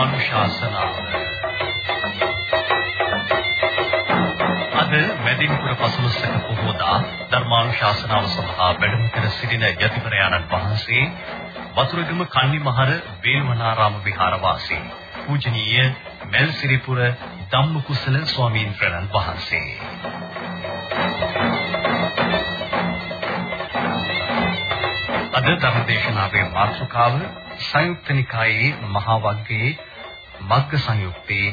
ධර්මානුශාසනාව. අද මැදින්පුර පසළොස්වක පොහොදා ධර්මානුශාසනාව සඳහා වැඩම කර සිටින යතිවරයාණන් වහන්සේ වතුරගම කන්නිමහර වේල්වනාරාම විහාරවාසී පූජනීය මෙල්සිරිපුර ධම්මකුසල ස්වාමීන් වහන්සේ. අද ධර්මදේශනාවේ මාතෘකාව සංයුක්ත නිකායේ මහා වග්ගයේ මග්ග සංයුක්තේ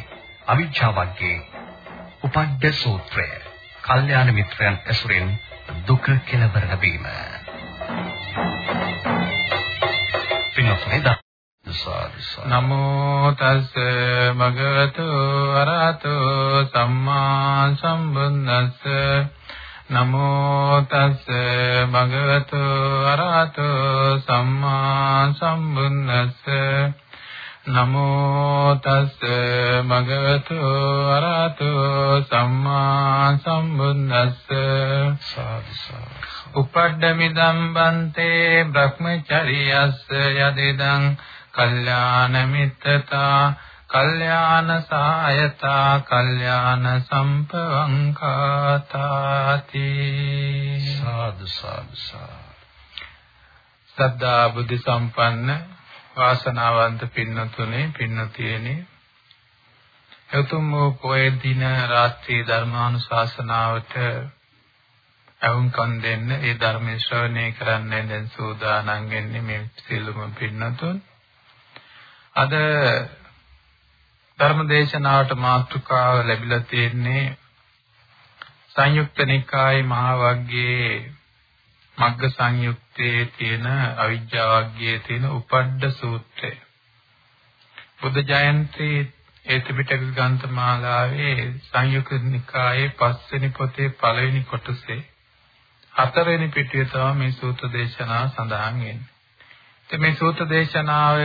අවිජ්ජා වග්ගයේ උපද්ද සූත්‍රය. කල්යාණ මිත්‍රයන් ඇසුරෙන් දුක කෙලවර ලැබීම. පින්වත්නි නමෝ තස් භගවතු අරහතෝ සම්මා සම්බුද්දස්ස නමෝ තස් භගවතු අරහතෝ සම්මා සම්බුද්දස්ස නමෝ තස් භගවතු අරහතෝ සම්මා සම්බුද්දස්ස. උපඩ්ඩමිදම් බන්තේ බ්‍රහ්මචරියස්ස යදිදං කල්යාණ මිත්තතා කල්යාණ සායතා කල්යාණ සම්පවංකාතාති සාදු සාදු. සද්ධා බුද්ධ සම්පන්න වාසනාවන්ත පින්නතුනේ පින්නතියනේ. එතුම් වූ පොයේ දින රාත්‍රී ධර්මානුශාසනාවට අවුන්කම් දෙන්න ඒ ධර්ම ශ්‍රවණය කරන්න දැන් සූදානම් වෙන්නේ මේ සියලුම පින්නතුන්. අද ධර්ම දේශනාවට මාතෘකාව ලැබිලා තියෙන්නේ සංයුක්ත නිකායේ මහා වග්ගයේ මග්ග සංයුත්තේ තියෙන අවිජ්ජා වග්ගයේ තියෙන උපඩ්ඩ සූත්‍රය. බුද්ධ ජයන්ති ඒ ත්‍රිපිටක ග්‍රන්ථ මාලාවේ සංයුක්ත නිකායේ පස්වෙනි පොතේ පළවෙනි කොටසේ හතරවෙනි පිටුවේ තමයි මේ සූත්‍ර දේශනාව සඳහන් වෙන්නේ. ඉතින් මේ සූත්‍ර දේශනාව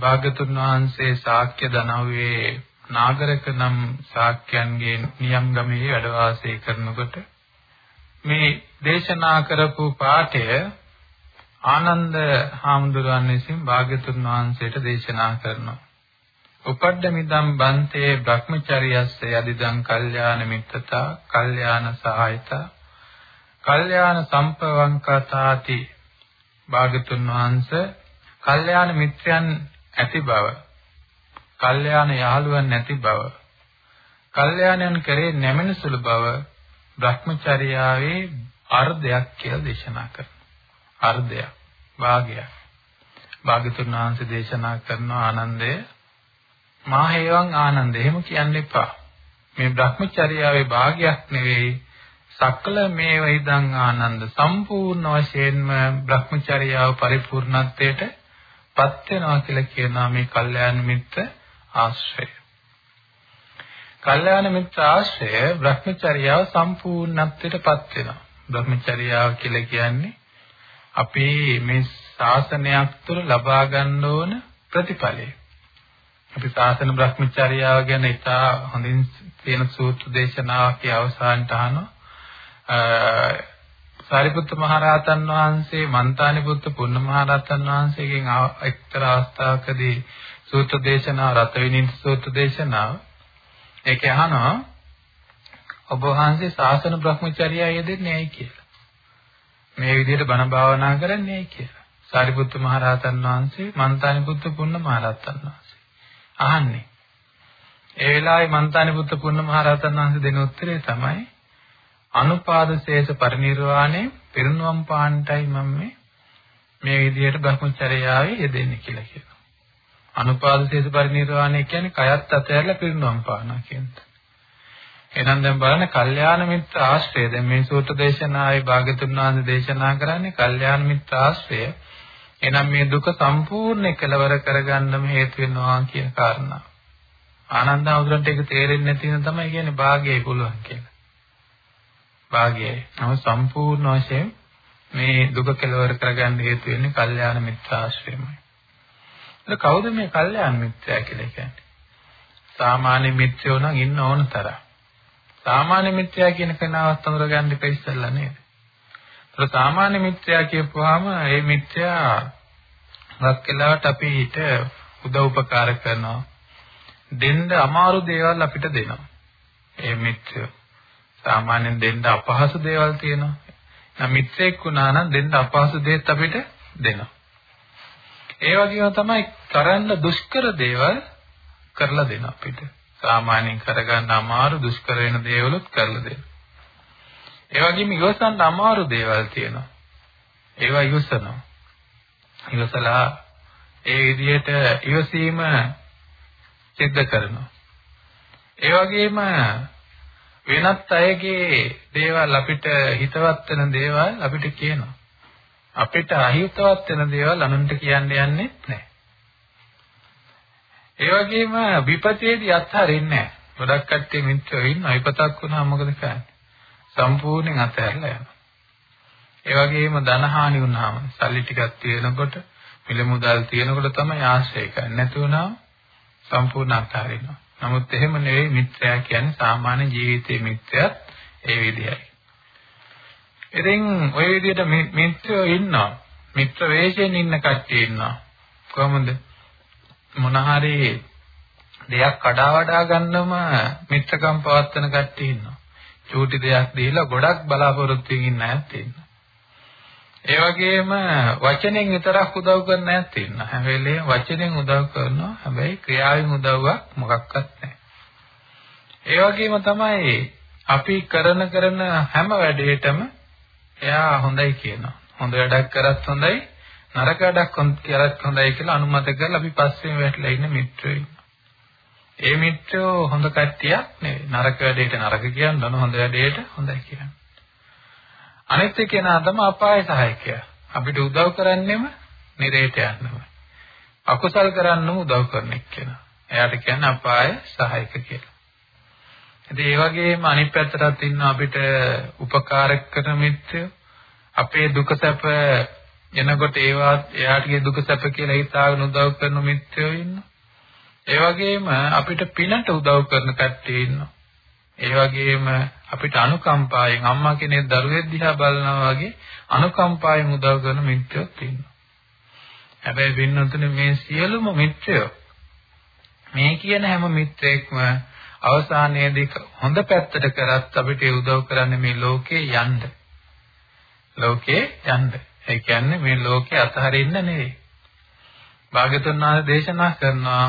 භාගතුන් වහන්සේ ශාක්‍ය දනව්වේ නාගරක නම් ශාක්‍යයන්ගේ නියම්ගමේ වැඩ වාසය කරනකොට මේ දේශනා කරපු පාඨය ආනන්ද හාමුදුරුවන් විසින් භාග්‍යතුන් වහන්සේට දේශනා කරනවා. උපඩ්ඩමිදම් බන්තේ භ්‍රමචරියස්ස යදිදං කල්යාණ මිත්තතා කල්යාණ සහායතා කල්යාණ සම්පවංකතාති භාගතුන් වහන්සේ කල්යාණ මිත්‍රයන් ඇති බව කල්යාණ යහළුවන් නැති බව කල්යාණයන් කරේ නැමෙන සුළු බව Brahmacharyaවේ අර්ධයක් කියලා දේශනා කරනවා. අර්ධයක්. භාගයක්. භාගතුන් වහන්සේ දේශනා කරන ආනන්දය. මා හේවං ආනන්ද. එහෙම කියන්න එපා. මේ Brahmacharyaවේ භාගයක් නෙවෙයි. සකල මේ වෛදං ආනන්ද. සම්පූර්ණ වශයෙන්ම Brahmacharyaව පරිපූර්ණත්වයට පත් වෙනවා කියලා කියනවා මේ කල්යාණ මිත්‍ර ආශ්‍රය. කල්යාණ මිත්‍ර ආශ්‍රය Brahmacharyaව සම්පූර්ණත්වයට පත් වෙනවා. Brahmacharyaව කියලා කියන්නේ අපි මේ ශාසනයක් තුළ ලබා ගන්න ඕන ප්‍රතිඵලය. අපි ශාසන Brahmacharyaව ගැන ඉතා හොඳින් තියෙන සූත්‍ර දේශනාවක අවසානට අහනවා සාරිපුත්ත මහරහතන් වහන්සේ මන්තානි පුත්ත පුන්න මහරහතන් වහන්සේගෙන් එක්තරා අවස්ථාවකදී සූත්‍ර දේශනාව රතවිනිත් සූත්‍ර දේශනාව ඒක අහනවා ඔබ වහන්සේ ශාසන බ්‍රහ්මචර්යය යෙදෙන්නේ ඇයි කියලා. මේ විදිහට බණ භාවනා කරන්නේ ඇයි කියලා. සාරිපුත්ත මහරහතන් වහන්සේ මන්තානි පුත්ත පුන්න මහරහතන් වහන්සේ අහන්නේ. ඒ වෙලාවේ මන්තානි පුත්ත පුන්න මහරහතන් වහන්සේ දෙන උත්තරේ තමයි අනුපාදශේෂ පරිනිර්වාණය පිරිනුවම් පාන්ටයි මම මේ මේ විදිහට භ්‍රමචර්යාවේ යෙදෙන්නේ කියලා කියනවා. අනුපාදශේෂ පරිනිර්වාණය කියන්නේ කයත් අතහැරලා පිරිනුවම් පානවා කියන්නේ. එහෙනම් දැන් බලන්න කල්යාණ මිත්‍ර ආශ්‍රය දැන් මේ සූත්‍ර දේශනාවේ භාගතුන් වහන්සේ දේශනා කරන්නේ කල්යාණ මිත්‍ර ආශ්‍රය. එහෙනම් මේ දුක සම්පූර්ණ කෙලවර කරගන්නම හේතු වෙනවා කියන කාරණා. ආනන්ද අවුරන්ට ඒක තේරෙන්නේ නැති වෙන තමයි කියන්නේ භාගයයි පුළුවන් කියලා. භාගයයි. නම සම්පූර්ණ වශයෙන් මේ දුක කෙලවර කරගන්න හේතු වෙන්නේ කල්යාණ මිත්‍ර ආශ්‍රයමයි. ඒක කවුද මේ කල්යාණ මිත්‍රයා කියලා කියන්නේ? සාමාන්‍ය මිත්‍රයෝ නම් ඉන්න ඕන තරම්. සාමාන්‍ය මිත්‍රයා කියන කෙනාවත් හඳුරගන්න ඉප ඉස්සෙල්ලා නේද? ඒක සාමාන්‍ය මිත්‍රයා කියපුවාම ඒ මිත්‍රයා ගක් කියලාට අපි හිත උදව් උපකාර කරනවා. දෙන්න අමාරු දේවල් අපිට දෙනවා. ඒ මිත්‍රය. සාමාන්‍යයෙන් දෙන්න අපහසු දේවල් තියෙනවා. නම් මිත්‍රෙක් වුණා නම් දෙන්න අපහසු දේත් අපිට දෙනවා. ඒ වගේම තමයි කරන්න දුෂ්කර දේවල් කරලා දෙන අපිට. සාමාන්‍යයෙන් කරගන්න අමාරු දුෂ්කර වෙන දේවලුත් කරලා දෙනවා. ඒ වගේම ඉවසන්න අමාරු දේවල් තියෙනවා. ඒවා ඉවසනවා. ඉවසලා ඒ විදිහට ඉවසීම සිද්ධ කරනවා. ඒ වගේම වෙනත් අයගේ දේවල් අපිට හිතවත් වෙන දේවල් අපිට කියනවා. අපිට අහිතවත් වෙන දේවල් අනුන්ට කියන්න යන්නේ නැහැ. ඒ වගේම විපතේදී අත්හරින්නේ නැහැ. ගොඩක් කට්ටිය මිත්‍රයෝ ඉන්නවා. විපතක් වුණාම මොකද කරන්නේ? සම්පූර්ණයෙන් අතහැරලා යනවා. ඒ වගේම ධනහානි වුණාම සල්ලි ටිකක් තියෙනකොට මිල මුදල් තියෙනකොට තමයි ආශ්‍රය කරන්නේ. නැති වුණාම සම්පූර්ණ අත්හරිනවා. නමුත් එහෙම නෙවෙයි මිත්‍රයා කියන්නේ සාමාන්‍ය ජීවිතයේ මිත්‍රයත් ඒ විදිහයි. ඉතින් ওই විදිහට මිත්‍රයෝ ඉන්නවා. මිත්‍ර වේශයෙන් ඉන්න කට්ටිය ඉන්නවා. කොහොමද? මොන හරි දෙයක් කඩා වඩා ගන්නම මිත්‍රකම් පවත්වන කට්ටිය ඉන්නවා. චූටි දෙයක් දීලා ගොඩක් බලාපොරොත්තු වෙමින් නැත් ඉන්නවා. ඒ වගේම වචනෙන් විතරක් උදව් කරන නැත් ඉන්න. හැම වෙලේම වචනෙන් උදව් කරනවා. හැබැයි ක්‍රියාවෙන් උදව්වක් මොකක්වත් නැහැ. ඒ වගේම තමයි අපි කරන කරන හැම වැඩේටම එයා හොඳයි කියනවා. හොඳ වැඩක් කරත් හොඳයි, නරක වැඩක් කරත් හොඳයි කියලා අනුමත කරලා අපි පස්සෙන් වැටලා ඉන්න මිත්‍රයෝ ඒ මිත්‍රයෝ හොඳ කට්ටියක් නෙවෙයි. නරක වැඩේට නරක කියනවා, හොඳ වැඩේට හොඳයි කියනවා. අනිත් කෙනා තමයි අපාය සහායකයා. අපිට උදව් කරන්නෙම නිරේට යන්නම. අකුසල් කරන්නම උදව් කරන එක්කෙනා. එයාට කියන්නේ අපාය සහායක කියලා. ඉතින් ඒ වගේම අනිත් පැත්තටත් ඉන්න අපිට උපකාරක කරන මිත්‍රයෝ අපේ දුක සැප එනකොට ඒවා එයාටගේ දුක සැප කියලා හිතාගෙන උදව් කරන මිත්‍රයෝ ඉන්නවා. ඒ වගේම අපිට පිනට උදව් කරන කට්ටිය ඉන්නවා. ඒ වගේම අපිට අනුකම්පාවෙන් අම්මා කෙනෙක් දරුවෙක් දිහා බලනවා වගේ අනුකම්පාවෙන් උදව් කරන මිත්‍රයෝ ඉන්නවා. හැබැයි වෙන්නතුනේ මේ සියලුම මිත්‍රයෝ මේ කියන හැම මිත්‍රෙක්ම අවසානයේදී හොඳ පැත්තට කරත් අපිට උදව් කරන්නේ මේ ලෝකේ යන්න. ලෝකේ යන්න. ඒ කියන්නේ මේ ලෝකේ අතහරින්න නෙවෙයි. භාග්‍යතුන් වහන්සේ දේශනා කරනවා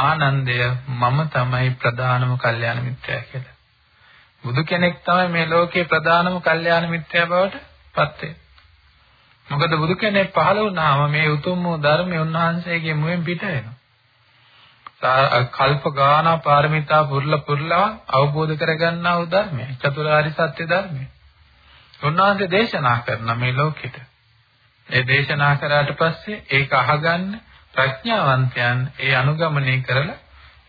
ආනන්දය මම තමයි ප්‍රධානම කල්යාණ මිත්‍රයා කියලා. බුදු කෙනෙක් තමයි මේ ලෝකේ ප්‍රධානම කල්යාණ මිත්‍රයා බවට පත් වෙන්නේ. මොකද බුදු කෙනෙක් පහළ වුණාම මේ උතුම් වූ ධර්මය උන්වහන්සේගේ මුවෙන් පිට වෙනවා. කල්ප ගානා පාරමිතා පුරලා පුරලා අවබෝධ කරගන්නා වූ ධර්මය චතුරාර්ය සත්‍ය ධර්මය. උන්වහන්සේ දේශනා කරන මේ ලෝකෙට. ඒ දේශනා කරාට පස්සේ ඒක අහගන්න ප්‍රඥාවන්තයන් ඒ අනුගමනය කරලා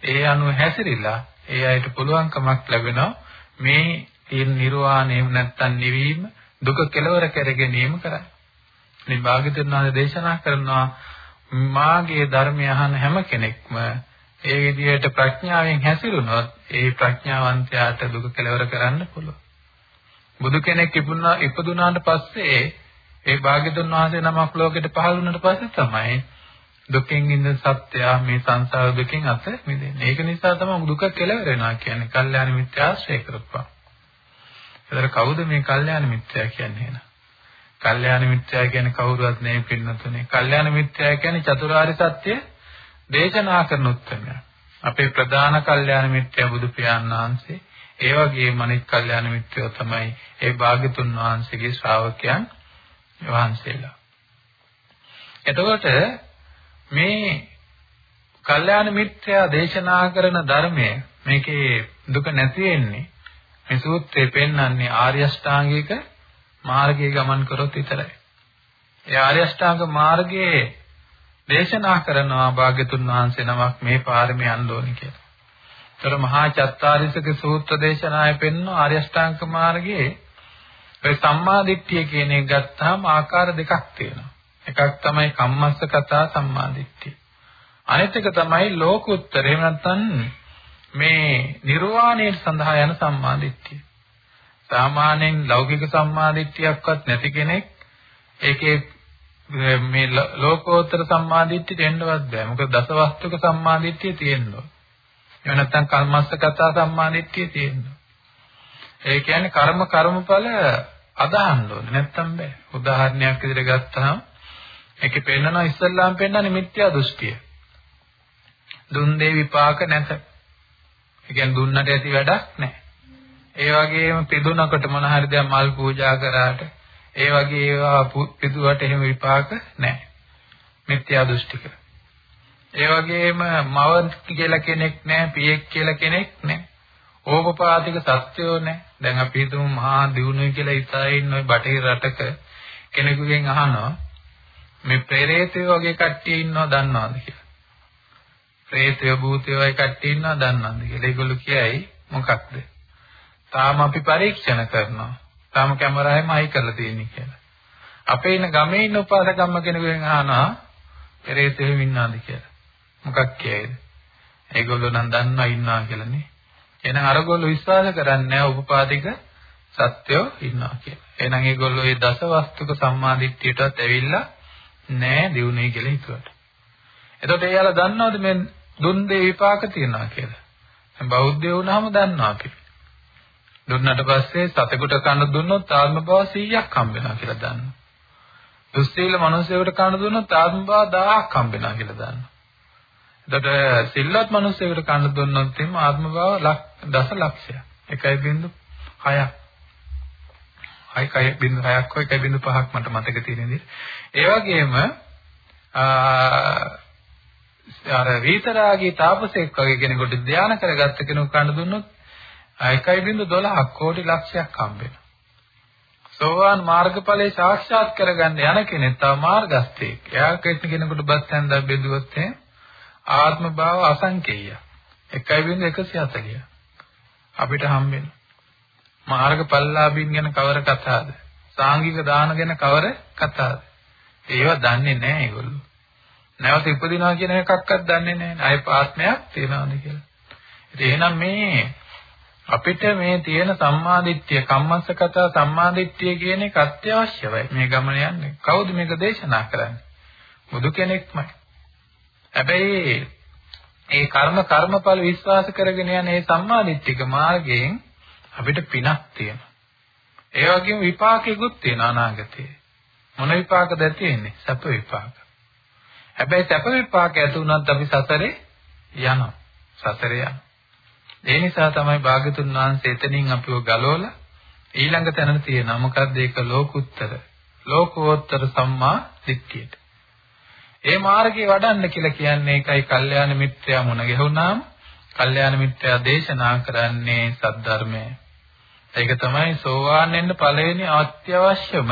ඒ අනුව හැසිරීලා ඒ අයට පුළුවන්කමක් ලැබෙනවා මේ තියෙන නිර්වාණයම නැත්තම් නිවීම දුක කෙලවර කර ගැනීම කරයි. මේ භාග්‍යතුන් වහන්සේ දේශනා කරනවා මාගේ ධර්මය අහන හැම කෙනෙක්ම ඒ විදිහට ප්‍රඥාවෙන් හැසිරුණොත් ඒ ප්‍රඥාවන්තයාට දුක කෙලවර කරන්න පුළුවන්. බුදු කෙනෙක් ඉපදුනා ඉපදුනාට පස්සේ ඒ භාග්‍යතුන් වහන්සේ නමක් ලෝකෙට පහළ වුණාට පස්සේ තමයි දුකෙන් ඉන්න සත්‍යය මේ සංසාර දුකෙන් අත මිදෙන්නේ. ඒක නිසා තමයි දුක කෙලවර වෙනවා කියන්නේ. කල්යාණ මිත්‍යා ආශ්‍රය කරපුවා. ඒතර කවුද මේ කල්යාණ මිත්‍යා කියන්නේ එහෙනම්? කල්යාණ මිත්‍යා කියන්නේ කවුරුවත් නෙවෙයි පින්නතුනේ. කල්යාණ මිත්‍යා කියන්නේ චතුරාර්ය සත්‍ය දේශනා කරන උත්තරය. අපේ ප්‍රධාන කල්යාණ මිත්‍යා බුදු පියාණන් වහන්සේ. ඒ වගේම අනෙක් කල්යාණ මිත්‍රයෝ තමයි ඒ භාග්‍යතුන් වහන්සේගේ ශ්‍රාවකයන් වහන්සේලා. එතකොට මේ කල්යාණ මිත්‍යා දේශනා කරන ධර්මය මේකේ දුක නැති වෙන්නේ මේ සූත්‍රේ පෙන්වන්නේ ආර්ය අෂ්ටාංගික මාර්ගයේ ගමන් කරොත් විතරයි. ඒ ආර්ය අෂ්ටාංග මාර්ගයේ දේශනා කරනවා භාග්‍යතුන් වහන්සේ නමක් මේ පාරමී යන්න ඕනේ කියලා. ඒතර මහා චත්තාරිසක සූත්‍ර දේශනාවේ පෙන්වන ආර්ය අෂ්ටාංග මාර්ගයේ ඒ සම්මා දිට්ඨිය කියන එක ගත්තාම ආකාර දෙකක් තියෙනවා. එකක් තමයි කම්මස්ස කතා සම්මාදිට්ඨිය. අනිත් එක තමයි ලෝකෝත්තර එහෙම නැත්නම් මේ නිර්වාණය සඳහා යන සම්මාදිට්ඨිය. සාමාන්‍යයෙන් ලෞකික සම්මාදිට්ඨියක්වත් නැති කෙනෙක් ඒකේ මේ ලෝකෝත්තර සම්මාදිට්ඨියට එන්නවත් බෑ. මොකද දසවස්තුක සම්මාදිට්ඨිය තියෙනවා. එහෙම නැත්නම් කර්මස්සගත සම්මාදිට්ඨිය තියෙනවා. ඒ කියන්නේ කර්ම කර්මඵල අදහන්න ඕනේ නැත්තම් බෑ. උදාහරණයක් විදිහට ගත්තාම ඒකේ පෙන්නනවා ඉස්සල්ලාම් පෙන්නන්නේ මිත්‍යා දෘෂ්ටිය. දුන් දේ විපාක නැත. ඒ කියන්නේ දුන්නට ඇති වැඩක් නැහැ. ඒ වගේම පිදුනකට මොන හරි දෙයක් මල් පූජා කරාට ඒ වගේ ඒවා පිදුවට එහෙම විපාක නැහැ. මිත්‍යා දෘෂ්ටික. ඒ වගේම මව කියලා කෙනෙක් නැහැ, පියෙක් කියලා කෙනෙක් නැහැ. ඕපපාතික සත්‍යෝ නැහැ. දැන් අපි හිතමු මහා දියුණුවයි කියලා ඉතයි ඉන්න ওই බටහිර රටක කෙනෙකුගෙන් අහනවා මේ ප්‍රේතයෝ වගේ කට්ටිය ඉන්නව දන්නවද කියලා. ප්‍රේතයෝ භූතයෝ වගේ කට්ටිය ඉන්නව දන්නවද කියලා. ඒගොල්ලෝ කියයි මොකක්ද? තාම අපි පරීක්ෂණ කරනවා. තාම කැමරාවෙම අයි කරලා තියෙන්නේ කියලා. අපේ ඉන්න ගමේ ඉන්න උපාසකම්ම කෙනෙකුගෙන් අහනවා පෙරේතෙම ඉන්නවද කියලා. මොකක් කියයිද? ඒගොල්ලෝ නම් දන්නවා ඉන්නවා කියලානේ. එහෙනම් අරගොල්ලෝ විශ්වාස කරන්නේ නැහැ උපපාදික සත්‍යෝ ඉන්නවා කියලා. එහෙනම් ඒගොල්ලෝ මේ දසවස්තුක සම්මාදිට්ඨියටත් ඇවිල්ලා නෑ දිනුනේ කියලා හිතුවට. එතකොට එයාලා දන්නවද මේ දුන් දේ විපාක තියනවා කියලා? දැන් බෞද්ධයෝ වුණාම දන්නවා අපි. දුන්නට පස්සේ සතෙකුට කන්න දුන්නොත් ආත්ම භව 100ක් හම්බ වෙනවා කියලා දන්නවා. දුස්සීල මිනිසෙකුට කන්න දුන්නොත් ආත්ම භව 1000ක් හම්බ වෙනවා කියලා දන්නවා. එතකොට සිල්වත් මිනිසෙකුට කන්න දුන්නොත් එimhe ආත්ම භව දස ලක්ෂයක්. 1.6ක්. 1.6ක් හෝ 1.5ක් මට මතක තියෙන විදිහට. ඒ වගේම අර විතරාගී තාපසෙක් වගේ කෙනෙකුට ධානය කරගත්ත කෙනෙකු කන්න දුන්නොත් 1.12ක් කෝටි ලක්ෂයක් හම්බ වෙනවා. සෝවාන් මාර්ගඵලයේ සාක්ෂාත් කරගන්න යන කෙනෙක් තව මාර්ගස්තේක්. එයා කෙනෙකුට බත් හැන්දක් බෙදුවොත් ආත්ම භාව අසංකේය. 1.140. අපිට හම්බෙන්නේ. මාර්ගඵලලාභීන් ගැන කවර කතාවද? සාංගික දාන ගැන කවර කතාවද? ඒව දන්නේ නැහැ ඒගොල්ලෝ. නැවත ඉපදිනවා කියන එකක්වත් දන්නේ නැහැ. අය පාත්මයක් තියනවාද කියලා. ඉතින් එහෙනම් මේ අපිට මේ තියෙන සම්මාදිට්ඨිය කම්මස්සකත සම්මාදිට්ඨිය කියන එක අත්‍යවශ්‍යයි මේ ගමන යන්නේ. කවුද මේක දේශනා කරන්නේ? බුදු කෙනෙක්මයි. හැබැයි ඒ කර්ම කර්මඵල විශ්වාස කරගෙන යන මේ සම්මාදිට්ඨික මාර්ගයෙන් අපිට පිනක් තියෙනවා. ඒ වගේම විපාකෙකුත් තියෙනවා අනාගතේ. මොන විපාකද තියෙන්නේ? සැප විපාක. හැබැයි සැප විපාක ඇති වුණත් අපි සසරේ යනවා. සසරේ යනවා. ඒ නිසා තමයි භාගතුන් වහන්සේ එතනින් අපිව ගලවලා ඊළඟ තැනට තියෙනවා. මොකද්ද ඒක ලෝකුත්තර. ලෝකෝත්තර සම්මා දිට්ඨියට. ඒ මාර්ගේ වඩන්න කියලා කියන්නේ ඒකයි කල්යාණ මිත්‍යා මුණ ගැහුණාම කල්යාණ මිත්‍යා දේශනා කරන්නේ සද්ධර්මය. ඒක තමයි සෝවාන් වෙන්න පළවෙනි අත්‍යවශ්‍යම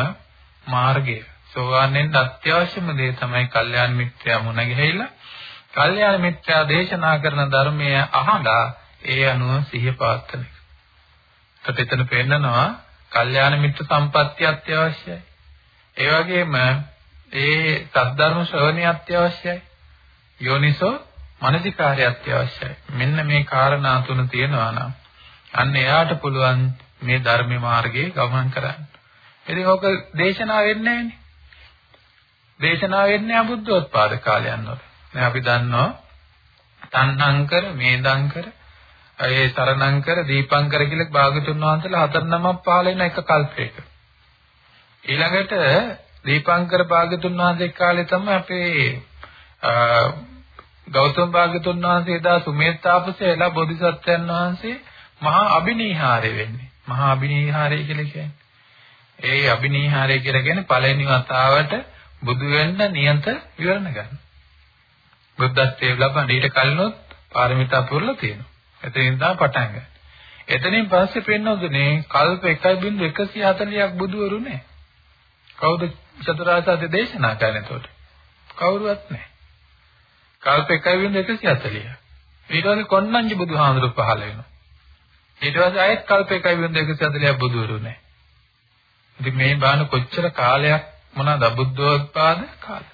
මාර්ගය. සෝවාන් වෙන්න අත්‍යවශ්‍යම දේ තමයි කල්යාණ මිත්‍යා මුණ ගැහිලා කල්යාණ මිත්‍යා දේශනා කරන ධර්මය අහලා ඒ අනුව සිහිය පාත්තන එක. ඒත් එතන පෙන්නනවා කල්යාණ මිත්‍ර සම්පත්‍ය අත්‍යවශ්‍යයි. ඒ වගේම ඒ සද්ධර්ම ශ්‍රවණය අත්‍යවශ්‍යයි. යෝනිසෝ මනසිකාර්ය අත්‍යවශ්‍යයි. මෙන්න මේ කාරණා තුන තියෙනවා නම් අන්න එයාට පුළුවන් මේ ධර්ම මාර්ගයේ ගමන් කරන්න. ඉතින් ඕක දේශනා වෙන්නේ නැහැනේ. දේශනා වෙන්නේ අබුද්ධෝත්පාද කාලයන් වල. දැන් අපි දන්නවා තණ්හංකර, මේදංකර, ඒ සරණංකර දීපංකර කියලා භාගතුන් වහන්සේලා හතර නමක් පහල වෙන එක කල්පයක. ඊළඟට දීපංකර භාගතුන් වහන්සේ කාලේ තමයි අපේ ගෞතම භාගතුන් වහන්සේ එදා සුමේත්තාපසේලා බෝධිසත්වයන් වහන්සේ මහා අබිනීහාරය වෙන්නේ. මහා අබිනීහාරය කියලා කියන්නේ. ඒ අබිනීහාරය කියලා කියන්නේ පළවෙනි වතාවට බුදු වෙන්න නියත විවරණ ගන්න. බුද්ධත්වයේ ලබන ඊට කලිනුත් පාරමිතා පුරලා තියෙනවා. එතනින් තමයි පටන් ගන්න. එතනින් පස්සේ පෙන්වන්නේ කල්ප 1.140ක් බුදුවරු නෑ. කවුද චතුරාර්ය සත්‍ය දේශනා කරන්නේ එතකොට? කවුරුවත් නෑ. කල්ප 1.140. ඊට පස්සේ කොණ්ණඤ්ඤ බුදුහාමුදුරු පහළ වෙනවා. ඊට පස්සේ ආයෙත් කල්ප 1.140ක් බුදුවරු නෑ. ඉතින් මේ බාන කොච්චර කාලයක් මොනවාද බුද්ධෝත්පාද කාලය.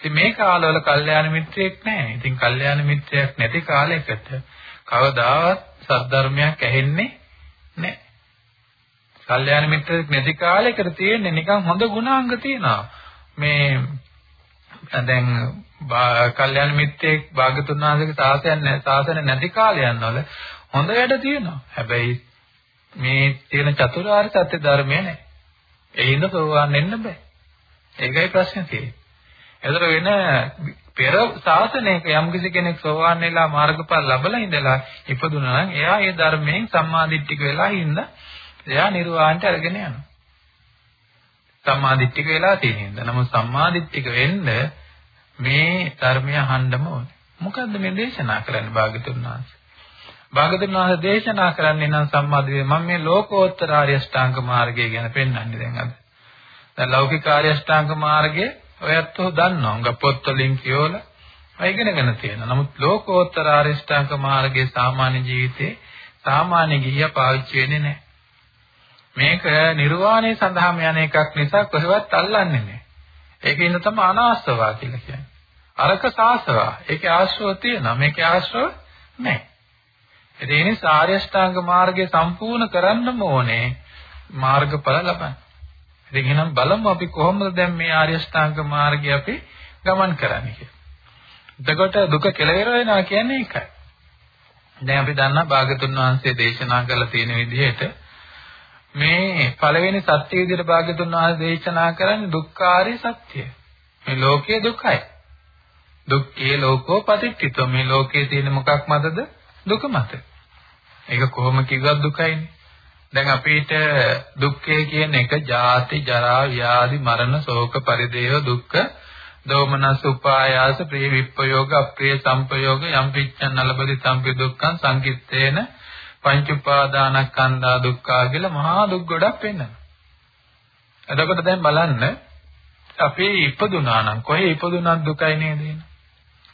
ඉතින් මේ කාලවල කල්යාණ මිත්‍රයෙක් නැහැ. ඉතින් කල්යාණ මිත්‍රයෙක් නැති කාලයකට කවදාවත් සද්ධර්මයක් ඇහෙන්නේ නැහැ. කල්යාණ මිත්‍රෙක් නැති කාලයකට තියෙන්නේ නිකන් හොඳ ගුණාංග තියෙනවා. මේ දැන් කල්යන මිත්‍රයෙක් භාගතුන් වහන්සේගේ සාසනය නැහැ සාසන නැති කාලයන් වල හොඳ වැඩ තියෙනවා. හැබැයි මේ තියෙන චතුරාර්ය සත්‍ය ධර්මය නැහැ. ඒ හින්දා සෝවාන් වෙන්න බෑ. ඒකයි ප්‍රශ්නේ තියෙන්නේ. ඒතර වෙන පෙර ශාසනයක යම්කිසි කෙනෙක් සෝවාන් වෙලා මාර්ගඵල ලැබලා ඉඳලා ඉපදුනා නම් එයා ඒ ධර්මයෙන් සම්මාදිට්ඨික වෙලා ඉන්න එයා නිර්වාණයට අරගෙන යනවා. සම්මාදිට්ඨික වෙලා තියෙන හින්දා. නමුත් සම්මාදිට්ඨික වෙන්න මේ ධර්මය අහන්නම ඕනේ. මොකද්ද මේ දේශනා කරන්නේ භාගතුන් වහන්සේ? භාගතුන් වහන්සේ දේශනා කරන්නේ නම් සම්මාදිට්ඨිය මම මේ ලෝකෝත්තර ආර්ය අෂ්ටාංග මාර්ගය ගැන පෙන්වන්නේ දැන් අද. දැන් ලෞකික ආර්ය අෂ්ටාංග මාර්ගයේ ඔයත් උ දන්නවා. උඟ පොත්වලින් කියවලා ඉගෙනගෙන තියෙනවා. නමුත් ලෝකෝත්තර ආරියෂ්ඨාංග මාර්ගයේ සාමාන්‍ය ජීවිතේ සාමාන්‍ය ගිහිය පාවිච්චි වෙන්නේ නැහැ. මේක නිර්වාණය සඳහාම යන එකක් නිසා කොහෙවත් අල්ලන්නේ නැහැ. ඒකින් තමයි අනාස්වා කියලා කියන්නේ. අරක සාසවා. ඒකේ ආශ්‍රව තියෙනවා. මේකේ ආශ්‍රව නැහැ. ඒ නිසා ආර්යෂ්ඨාංග මාර්ගය සම්පූර්ණ කරන්නම ඕනේ මාර්ගඵල ලබන්න. ඉතින් එහෙනම් බලමු අපි කොහොමද දැන් මේ ආර්ය ශ්‍රාංග මාර්ගය අපි ගමන් කරන්නේ කියලා. එතකොට දුක කෙලවර වෙනවා කියන්නේ ඒකයි. දැන් අපි දන්නා භාගතුන් වහන්සේ දේශනා කළ තියෙන විදිහට මේ පළවෙනි සත්‍ය විදිහට භාගතුන් වහන්සේ දේශනා කරන්නේ දුක්ඛාරය සත්‍යය. මේ ලෝකයේ දුකයි. දුක්ඛේ ලෝකෝ පටිච්චිතෝ මේ ලෝකයේ තියෙන මොකක් මතද? දුක මත. ඒක කොහොම කිව්වත් දුකයිනේ. දැන් අපිට දුක්ඛය කියන එක ජාති ජරා ව්‍යාධි මරණ ශෝක පරිදේව දුක්ඛ දෝමනස් උපායාස ප්‍රිය විප්පයෝග අප්‍රිය සංපයෝග යම් පිච්ඡන් නලබදි සම්පි දුක්ඛං සංකිට්ඨේන පංච උපාදානස්කන්ධා දුක්ඛා කියලා මහා දුක් ගොඩක් වෙනවා. එතකොට දැන් බලන්න අපි ඉපදුනා නම් කොහේ ඉපදුනත් දුකයි නේද එන්නේ?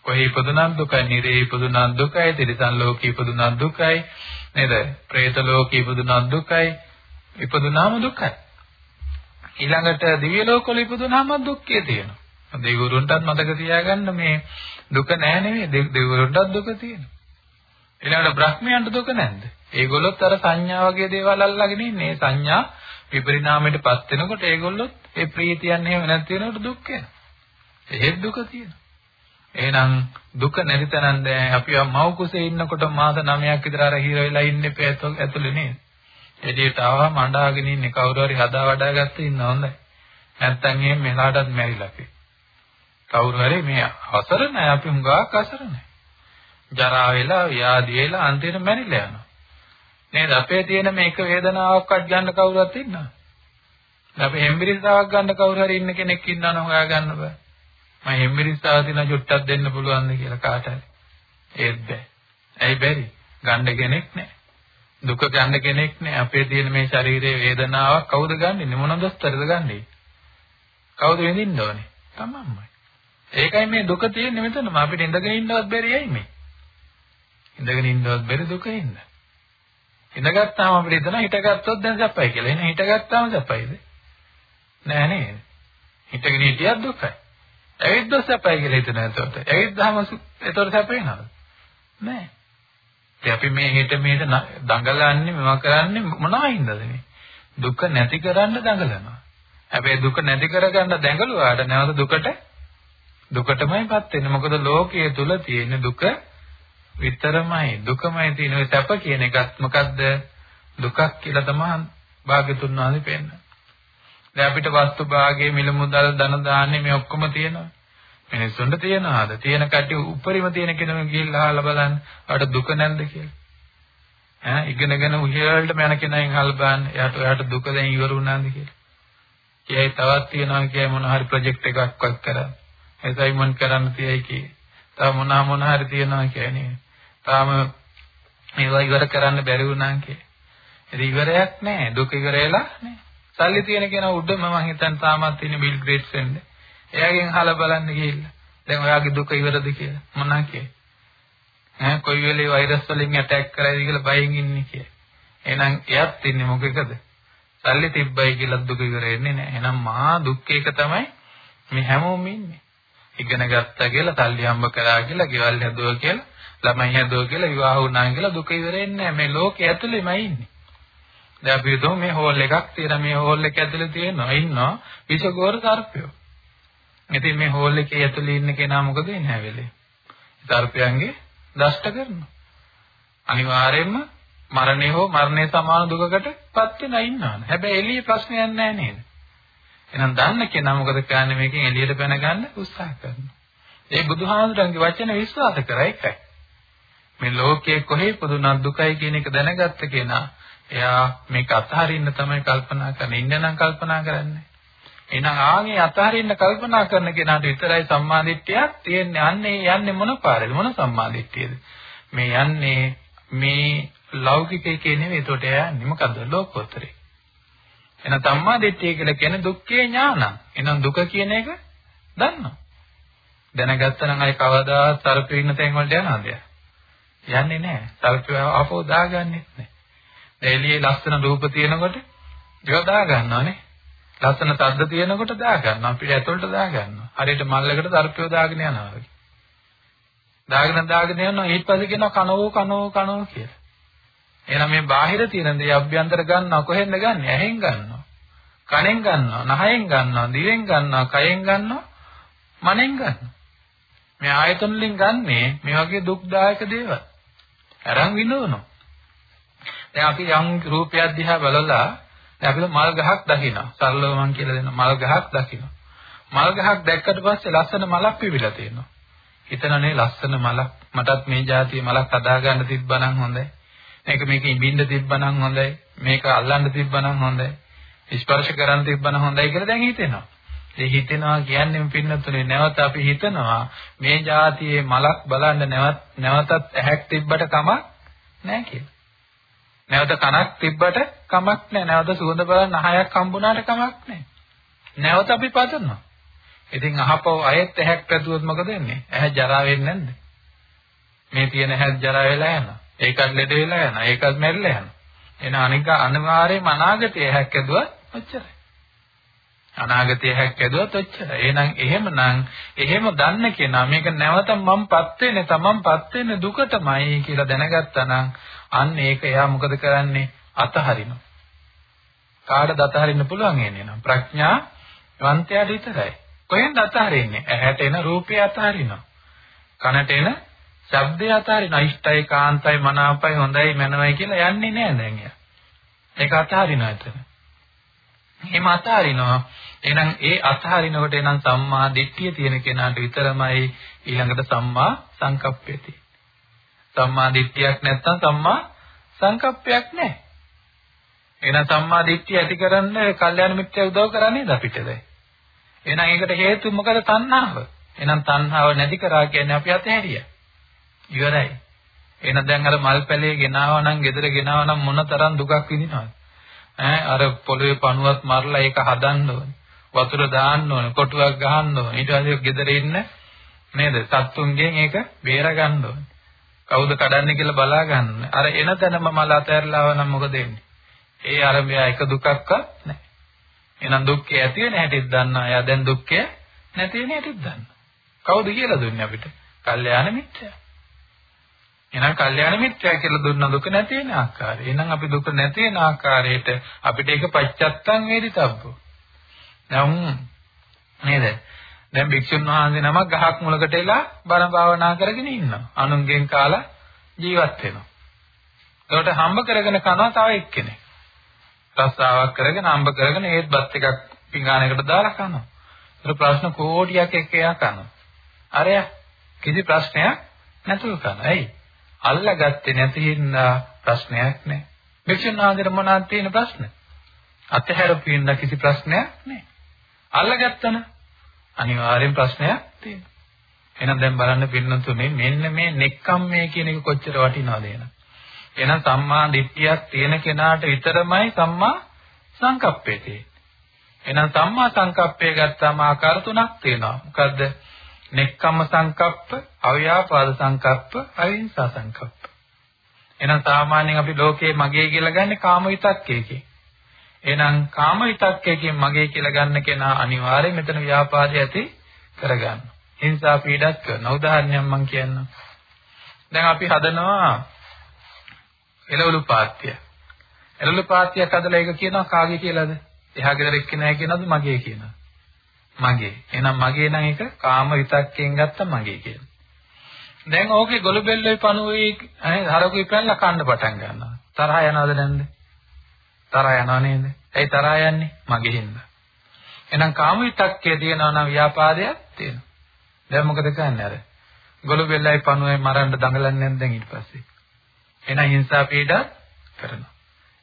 කොහේ ඉපදුනත් දුකයි, නිරේ ඉපදුනත් දුකයි, තිරිසන් ලෝකේ ඉපදුනත් දුකයි, නේද? പ്രേත ලෝකේ ඉපදුනත් දුකයි, ඉපදුනාම දුකයි. ඊළඟට දිව්‍ය ලෝකවල ඉපදුනාම දුක්ඛය තියෙනවා. දෙවිවරුන්ටත් මතක තියාගන්න මේ දුක නැහැ නෙවෙයි දෙවිවරුන්ටත් දුක තියෙනවා. ඊළඟට බ්‍රහ්මයන්ට දුක නැද්ද? ඒගොල්ලොත් අර සංඥා වගේ දේවල් අල්ලගෙන ඉන්නේ. සංඥා විපරිණාමයටපත් වෙනකොට ඒගොල්ලොත් ඒ ප්‍රීතියන් එහෙම නැති වෙනකොට දුක් වෙනවා. එහෙත් දුක තියෙනවා. එහෙනම් දුක නැති තැනන් දැන් අපි මව් කුසේ ඉන්නකොට මාස 9ක් විතර අර හිර වෙලා ඉන්නේ ඇතුලේ නේද? එළියට ආවම අඬාගෙන ඉන්නේ කවුරු හරි හදා වඩා ගත්ත ඉන්න හොඳයි. නැත්තම් එහෙම මෙලාටත් මැරිලා අපි. කවුරු හරි මේ අසරණයි අපි හුඟක් අසරණයි. ජරා වෙලා ව්‍යාධි වෙලා අන්තිමට මැරිලා යනවා. නේද? අපේ තියෙන මේක වේදනාවක්වත් ගන්න කවුරුත් ඉන්නවද? අපි හෙම්බිරිස්සාවක් ගන්න කවුරු හරි ඉන්න කෙනෙක් ඉන්නවනම් හොයා ගන්න බෑ. මම හෙම්බිරිස්සාව දින චුට්ටක් දෙන්න පුළුවන්ද කියලා කාට හරි. ඒත් බෑ. ඇයි බැරි? ගන්න කෙනෙක් නැහැ. දුක ගන්න කෙනෙක් නැහැ. අපේ තියෙන මේ ශරීරයේ වේදනාවක් කවුද ගන්නෙ? මොන දොස්තරද ගන්නෙ? කවුද විඳින්න ඕනේ? තමන්මයි. ඒකයි මේ දුක තියෙන්නේ මෙතනම. අපිට ඉඳගෙන ඉන්නවත් බැරි ඇයි මේ? ඉඳගෙන ඉන්නවත් බැරි දුක ඉන්න. ඉඳගත්තාම අපිට හිතන හිටගත්තොත් දැන් සපයි කියලා. එහෙනම් හිටගත්තාම සපයිද? නෑ නේද? හිටගෙන හිටියත් දුකයි. ඇවිද්දොත් සැපයි කියලා හිතන එතකොට. ඇවිද්දාම එතකොට සැප වෙනවද? නෑ. ඉතින් අපි මේ හෙට මෙහෙට දඟලන්නේ මේවා කරන්නේ මොනවායින්දද මේ? දුක නැති කරන්න දඟලනවා. හැබැයි දුක නැති කරගන්න දඟලුවාට නැවත දුකට දුකටමයිපත් වෙන්නේ. මොකද ලෝකයේ තුල තියෙන දුක විතරමයි. දුකමයි තියෙන ඔය සැප කියන එකත් මොකද්ද? දුකක් කියලා තමයි භාග්‍යතුන් වහන්සේ පෙන්නන්නේ. දැන් අපිට වස්තු භාගයේ මිල මුදල් ධන දාන්නේ මේ ඔක්කොම තියෙනවා. මිනිස්සුන්ට තියනවාද? තියෙන කට්ටිය උපරිම තියෙන කෙනෙක් ගිහිල්ලා අහලා බලන්න. අර දුක නැද්ද කියලා. ඈ ඉගෙනගෙන උහියල්ටම යන කෙනෙක් අහලා බලන්න. එයාට එයාට දුක දැන් ඉවර වුණාද කියලා. කියයි තවත් තියනවා කියයි මොන හරි ප්‍රොජෙක්ට් එකක්වත් කරා. ඇසයින්මන්ට් කරන්න තියයි කී. තව මොන මොන හරි තියනවා කියන්නේ. තාම මේවා ඉවර කරන්න බැරි වුණා කිය. ඒක ඉවරයක් නෑ. දුක ඉවර වෙලා නෑ. සල්ලි තියෙන කෙනා උඩ මම හිතන් තාමත් තියෙන බිල් ග්‍රේඩ්ස් වෙන්නේ. එයාගෙන් අහලා බලන්න ගිහිල්ලා. දැන් ඔයාගේ දුක ඉවරද කියලා. මොනවා කියේ? ඈ කොයි වෙලේ වෛරස් වලින් ඇටැක් කරයිද කියලා බයෙන් ඉන්නේ කිය. එහෙනම් එයත් ඉන්නේ මොකේකද? සල්ලි තිබ්බයි කියලා දුක ඉවර වෙන්නේ නැහැ. එහෙනම් මහා දුක්ඛයක තමයි මේ හැමෝම ඉන්නේ. ඉගෙන ගත්තා කියලා සල්ලි හම්බ කරා කියලා ගෙවල් හැදුවා කියලා ළමයි හැදුවා කියලා විවාහ වුණා කියලා දුක ඉවර වෙන්නේ නැහැ. මේ ලෝකයේ ඇතුළෙමයි ඉන්නේ. දැන් අපි හිතමු මේ හෝල් එකක් තියෙන මේ හෝල් එක ඇතුලේ තියෙනවා ඉන්නවා විෂගෝර සර්පයෝ. ඉතින් මේ හෝල් එකේ ඇතුලේ ඉන්න කෙනා මොකද වෙන්නේ හැවෙලේ? සර්පයන්ගේ දෂ්ට කරනවා. අනිවාර්යයෙන්ම මරණය හෝ මරණය සමාන දුකකට පත් වෙලා ඉන්නවනේ. හැබැයි එළියේ ප්‍රශ්නයක් නැහැ නේද? එහෙනම් දන්න කෙනා මොකද කරන්නේ මේකෙන් එළියට පැන ගන්න උත්සාහ කරනවා. ඒ බුදුහාමුදුරන්ගේ වචන විශ්වාස කරා එකයි. මේ ලෝකයේ කොහේ පුදුනක් දුකයි කියන එක දැනගත්ත කෙනා එයා මේක අතහරින්න තමයි කල්පනා කරන්නේ. ඉන්න නම් කල්පනා කරන්නේ. එහෙනම් ආගේ අතහරින්න කල්පනා කරන කෙනාට විතරයි සම්මාදිට්ඨියක් තියෙන්නේ. අන්නේ යන්නේ මොන පාරේද? මොන සම්මාදිට්ඨියද? මේ යන්නේ මේ ලෞකිකයේ නෙවෙයි. ඒකට යන්නේ මොකද්ද? ලෝකෝත්තරේ. එහෙනම් සම්මාදිට්ඨිය කියලා කියන්නේ දුක්ඛේ ඥානං. එහෙනම් දුක කියන එක දන්නවා. දැනගත්තා නම් අය කවදාවත් තරපේ ඉන්න තැන් වලට යනවද? යන්නේ නැහැ. තරපේ ආපහු දාගන්නෙත් නැහැ. එළියේ ලස්සන රූප තියෙනකොට ඒක දා ගන්නවානේ. ලස්සන තද්ද තියෙනකොට දා ගන්නවා. අපිට ඇතුළට දා ගන්නවා. හරියට මල්ලකට තරපියව දාගෙන යනවා වගේ. දාගෙන දාගෙන යනවා ඊට පස්සේ කියනවා කනෝ කනෝ කනෝ කියලා. එහෙනම් මේ බාහිර තියෙන දේ අභ්‍යන්තර ගන්නවා කොහෙන්ද ගන්නෙ? ඇහෙන් ගන්නවා. කනෙන් ගන්නවා, නහයෙන් ගන්නවා, දිවෙන් ගන්නවා, කයෙන් ගන්නවා, මනෙන් ගන්නවා. මේ ආයතන වලින් ගන්නේ මේ වගේ දුක්දායක දේවල්. අරන් විනෝනවා. දැන් අපි යම් රූපයක් දිහා බලලා දැන් අපිට මල් ගහක් දකිනවා. සරලව මං කියලා දෙන්න මල් ගහක් දකිනවා. මල් ගහක් දැක්කට පස්සේ ලස්සන මලක් පිවිලා තියෙනවා. හිතනනේ ලස්සන මලක් මටත් මේ જાතිය මලක් හදාගන්න තිබ්බනම් හොඳයි. මේක මේක ඉඹින්න තිබ්බනම් හොඳයි. මේක අල්ලන්න තිබ්බනම් හොඳයි. ස්පර්ශ කරන්න තිබ්බනම් හොඳයි කියලා දැන් හිතෙනවා. ඒ හිතෙනවා කියන්නේ පින්නතුනේ නැවත අපි හිතනවා මේ જાතියේ මලක් බලන්න නැවත් නැවතත් ඇහැක් තිබ්බට කමක් නැහැ කියලා. නැවත කනක් තිබ්බට කමක් නැහැ. නැවත සුවඳ බලන්න අහයක් හම්බුණාට කමක් නැහැ. නැවත අපි පදනවා. ඉතින් අහපව අයෙත් ඇහැක් පැදුවොත් මොකද වෙන්නේ? ඇහැ ජරා වෙන්නේ නැද්ද? මේ තියෙන ඇහැ ජරා වෙලා යනවා. ඒකත් ලෙඩ වෙලා යනවා. ඒකත් මැරිලා යනවා. එන අනික අනිවාර්යයෙන්ම අනාගතයේ ඇහැක් ඇදුවා ඔච්චරයි. අනාගතයේ හැක් ඇදුවත් ඔච්චරයි. එහෙනම් එහෙමනම් එහෙම දන්න කෙනා මේක නැවත මම්පත් වෙන්නේ තමන්පත් වෙන්නේ දුකටමයි කියලා දැනගත්තා නම් අන්න ඒක එයා මොකද කරන්නේ? අතහරිනවා. කාටද අතහරින්න පුළුවන් එන්නේ නම් ප්‍රඥා වන්තයාට විතරයි. කොහෙන්ද අතහරින්නේ? ඇහැට එන රූපය අතහරිනවා. කනට එන ශබ්දය අතහරිනවා. ඉෂ්ටයි කාන්තයි මනාපයි හොඳයි මනවයි කියලා යන්නේ නැහැ දැන් එයා. ඒක අතහරිනවා එතන. එහෙම අතහරිනවා. එහෙනම් ඒ අතහරිනකොට එනම් සම්මා දිට්ඨිය තියෙන කෙනාට විතරමයි ඊළඟට සම්මා සංකප්පය තියෙන්නේ. සම්මා දිට්ඨියක් නැත්නම් සම්මා සංකප්පයක් නැහැ. එහෙනම් සම්මා දිට්ඨිය ඇති කරන්න කල්යාණ මිත්‍ය උදව් කරන්නේ අපිට දැන්. එහෙනම් ඒකට හේතු මොකද තණ්හාව. එහෙනම් තණ්හාව නැති කරා කියන්නේ අපි අතහැරියා. ඉවරයි. එහෙනම් දැන් අර මල් පැලේ ගෙනාවා නම් ගෙදර ගෙනාවා නම් මොන තරම් දුකක් විඳිනවද? ඈ අර පොළවේ පණුවක් මරලා ඒක හදන්න ඕනේ. වතුර දාන්න ඕනේ, කොටුවක් ගහන්න ඕනේ. ඊට පස්සේ ගෙදර ඉන්න නේද? සත්තුන්ගෙන් ඒක බේර ගන්න ඕනේ. කවුද කඩන්නේ කියලා බලා ගන්න. අර එන තැනම මල අතහැරලා ආව නම් මොකද වෙන්නේ? ඒ අරඹය එක දුකක්වත් නැහැ. එහෙනම් දුක්ඛය ඇති වෙන හැටිත් දන්නා. එයා දැන් දුක්ඛය නැති වෙන හැටිත් දන්නා. කවුද කියලා දුන්නේ අපිට? කල්යාණ මිත්‍යා. එහෙනම් කල්යාණ මිත්‍යා කියලා දුන්න දුක නැති වෙන ආකාරය. එහෙනම් අපි දුක නැති වෙන ආකාරයට අපිට ඒක පච්චත්තං වේදිතබ්බෝ. දැන් නේද? දැන් භික්ෂුන් වහන්සේ නමක් ගහක් මුලකට එලා බණ භාවනා කරගෙන ඉන්නවා. අනුන්ගෙන් කාලා ජීවත් වෙනවා. ඒකට හම්බ කරගෙන කනවා තව එක්කෙනෙක්. රස්සාවක් කරගෙන හම්බ කරගෙන ඒත් බත් එකක් පිඟානයකට දාලා කනවා. ඒක ප්‍රශ්න කෝටියක් එක්ක එයා කනවා. අරය කිසි ප්‍රශ්නයක් නැතුව කනවා. ඇයි? අල්ලගත්තේ නැති හින්දා ප්‍රශ්නයක් නැහැ. භික්ෂුන් වහන්සේට මොනවද තියෙන ප්‍රශ්න? අතහැරපු හින්දා කිසි ප්‍රශ්නයක් නැහැ. අල්ලගත්තන අනිවාර්යෙන් ප්‍රශ්නයක් තියෙනවා. එහෙනම් දැන් බලන්න පින්නතුනේ මෙන්න මේ නෙක්ඛම්මේ කියන එක කොච්චර වටිනවද එන. එහෙනම් සම්මා දිට්ඨියක් තියෙන කෙනාට විතරමයි සම්මා සංකප්පේ තියෙන්නේ. එහෙනම් සම්මා සංකප්පය ගත්තාම ආකාර තුනක් තියෙනවා. මොකද්ද? නෙක්ඛම්ම සංකප්ප, අව්‍යාපාද සංකප්ප, අවිහිංසා සංකප්ප. එහෙනම් සාමාන්‍යයෙන් අපි ලෝකේ මගේ කියලා ගන්නේ කාම විතක්කේකේ. එහෙනම් කාම විතක්කයෙන් මගේ කියලා ගන්න කෙනා අනිවාර්යයෙන් මෙතන ව්‍යාපාදය ඇති කරගන්න. හිංසා පීඩත් කරන උදාහරණයක් මම කියන්නම්. දැන් අපි හදනවා එළවලු පාත්‍ය. එළවලු පාත්‍යයක් හදලා ඒක කියනවා කාගේ කියලාද? එහා ගෙදර එක්කෙනා කියනවද මගේ කියනවද? මගේ. එහෙනම් මගේ නම් ඒක කාම විතක්කයෙන් ගත්ත මගේ කියලා. දැන් ඕකේ ගොළු බෙල්ලේ පණුවේ අනේ හරකුයි පැනලා කන්න පටන් ගන්නවා. තරහ යනවද නැන්ද? තරහ යනව නේද? ඇයි තරහ යන්නේ? මගේ හින්දා. එහෙනම් කාම විතක්කේ තියෙනවා නම් ව්‍යාපාදයක් තියෙනවා. දැන් මොකද කරන්නේ අර? ගොළු බෙල්ලයි පණුවේ මරන්න දඟලන්නේ නැද්ද දැන් ඊට පස්සේ? එහෙනම් හිංසා පීඩා කරනවා.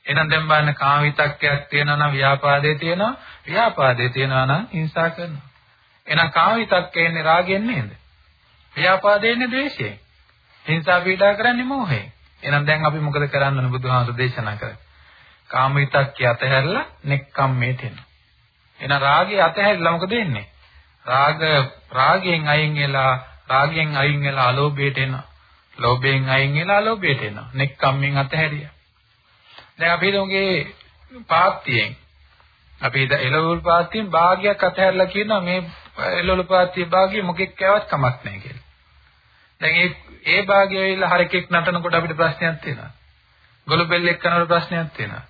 එහෙනම් දැන් බලන්න කාම විතක්කයක් තියෙනවා නම් ව්‍යාපාදේ තියෙනවා. ව්‍යාපාදේ තියෙනවා නම් හිංසා කරනවා. එහෙනම් කාම විතක්කේ ඉන්නේ රාගයෙන් නේද? ව්‍යාපාදේ ඉන්නේ ද්වේෂයෙන්. හිංසා පීඩා කරන්නේ මෝහයෙන්. එහෙනම් දැන් අපි මොකද කරන්න ඕන බුදුහාමුදුර දේශනා කරා? කාම විතක්කේ අතහැරලා නෙක්ඛම්මේට එනවා. එහෙනම් රාගය අතහැරලා මොකද වෙන්නේ? රාග රාගයෙන් අයින් වෙලා රාගයෙන් අයින් වෙලා අලෝභයට එනවා. ලෝභයෙන් අයින් වෙලා අලෝභයට එනවා. නෙක්ඛම්මෙන් අතහැරියා. දැන් අපි හිතමුගේ පාත්තියෙන් අපි එළවලු පාත්තියෙන් භාගයක් අතහැරලා කියනවා මේ එළවලු පාත්තියේ භාගය මොකෙක් කෑවත් කමක් නැහැ කියලා. දැන් ඒ ඒ භාගය වෙලා හරකෙක් නටනකොට අපිට ප්‍රශ්නයක් තියෙනවා. ගොළු බෙල්ලෙක් කරනකොට ප්‍රශ්නයක් තියෙනවා.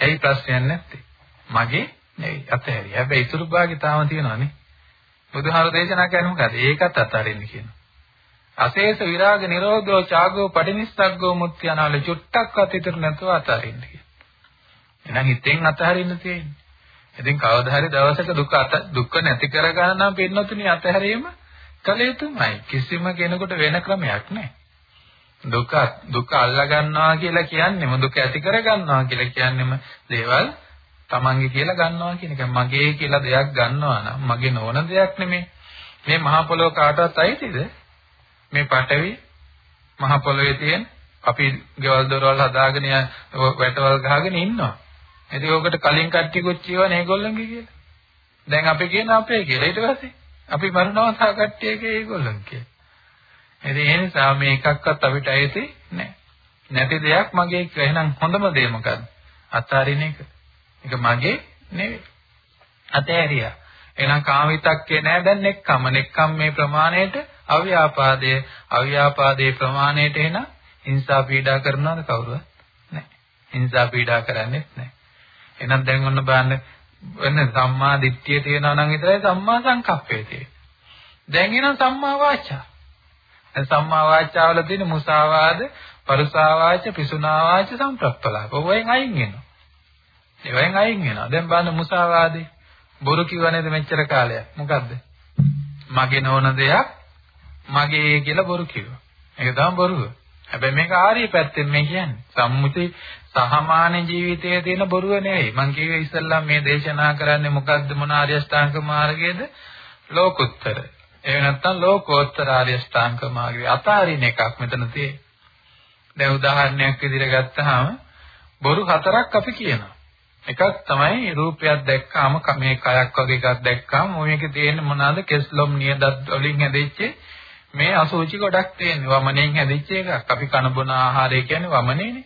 ඇයි ප්‍රශ්නයක් නැත්තේ? මගේ නෙවෙයි අතහැරියා. හැබැයි ඉතුරු භාගය තාම තියෙනවානේ. බුදුහාර දේශනා කරන්නේ මොකද? ඒකත් අතාරින්න කියනවා. අශේෂ විරාග නිරෝධෝ චාගෝ පටිනිස්සග්ගෝ මුත්‍ය අනාල චුට්ටක්වත් ඉතුරු නැතුව අතාරින්න කියනවා. එහෙනම් හිතෙන් අතහරින්න තියෙන්නේ. ඉතින් කවදා හරි දවසක දුක අත දුක නැති කරගන්න නම් පින්නතුනි අතහැරීම කළ යුතුමයි. කිසිම කෙනෙකුට වෙන ක්‍රමයක් නැහැ. දුක දුක අල්ලා ගන්නවා කියලා කියන්නේම දුක ඇති කර ගන්නවා කියලා කියන්නේම දේවල් තමන්ගේ කියලා ගන්නවා කියන එක. මගේ කියලා දෙයක් ගන්නවා නම් මගේ නොවන දෙයක් නෙමෙයි. මේ මහ පොළොව කාටවත් අයිතිද? මේ පටවි මහ පොළොවේ තියෙන අපි ගෙවල් දොරවල් හදාගෙන වැටවල් ගහගෙන ඉන්නවා. ඉතින් ඕකට කලින් කට්ටියකුත් කියවනේ ඒගොල්ලන්ගේ කියලා. දැන් අපි කියන අපේ කියලා. ඊට පස්සේ අපි මරනවා තා කට්ටියගේ ඒගොල්ලන් කියලා. ඉතින් ඒ නිසා මේ එකක්වත් අපිට ඇයිති නැහැ. නැති දෙයක් මගේ එහෙනම් හොඳම දේ මොකද්ද? අතාරින එක. ඒක මගේ නෙවෙයි. අතෑරියා. එහෙනම් කාමිතක්කේ නෑ දැන් නෙක්කම. නෙක්කම් මේ ප්‍රමාණයට අව්‍යාපාදයේ අව්‍යාපාදයේ ප්‍රමාණයට එන හිංසා පීඩා කරනවද කවුරුවත් නැහැ. හිංසා පීඩා කරන්නේ නැහැ. එහෙනම් දැන් ඔන්න බලන්න වෙන සම්මා දිට්ඨිය තියෙනවා නම් විතරයි සම්මා සංකප්පය තියෙන්නේ. දැන් එනවා සම්මා වාචා. දැන් සම්මා වාචාවල තියෙන මුසාවාද, පරුසාවාච, පිසුනාවාච සම්ප්‍රප්පලාප. ඔවෙන් අයින් වෙනවා. ඒවෙන් අයින් වෙනවා. දැන් බලන්න මුසාවාදේ බොරු කිව්ව නේද මෙච්චර කාලයක්. මොකද්ද? මගේ නොවන දෙයක් මගේ කියලා බොරු කිව්වා. ඒක තමයි බොරුව. හැබැයි මේක ආර්ය පැත්තෙන් මේ කියන්නේ. සම්මුති සහමාන ජීවිතයේ තියෙන බොරුව නෙවෙයි. මං කිව්වේ ඉස්සල්ලා මේ දේශනා කරන්නේ මොකද්ද මොන ආර්ය අෂ්ටාංග මාර්ගයේද? ලෝකුත්තර. ඒ නැත්තම් ලෝකෝත්තර ආර්ය අෂ්ටාංග මාර්ගය. අතාරින එකක් මෙතන තියෙන්නේ. දැන් උදාහරණයක් විදිහට ගත්තාම බොරු හතරක් අපි කියනවා. එකක් තමයි රූපයක් දැක්කාම මේ කයක් වගේ එකක් දැක්කාම මේකේ තියෙන මොනවාද කෙස්ලොම් නියදත් වලින් හැදෙච්ච මේ අසෝචි ගොඩක් තියෙන වමනෙන් හැදිච්ච එකක්. අපි කන බොන ආහාරය කියන්නේ වමනේනේ.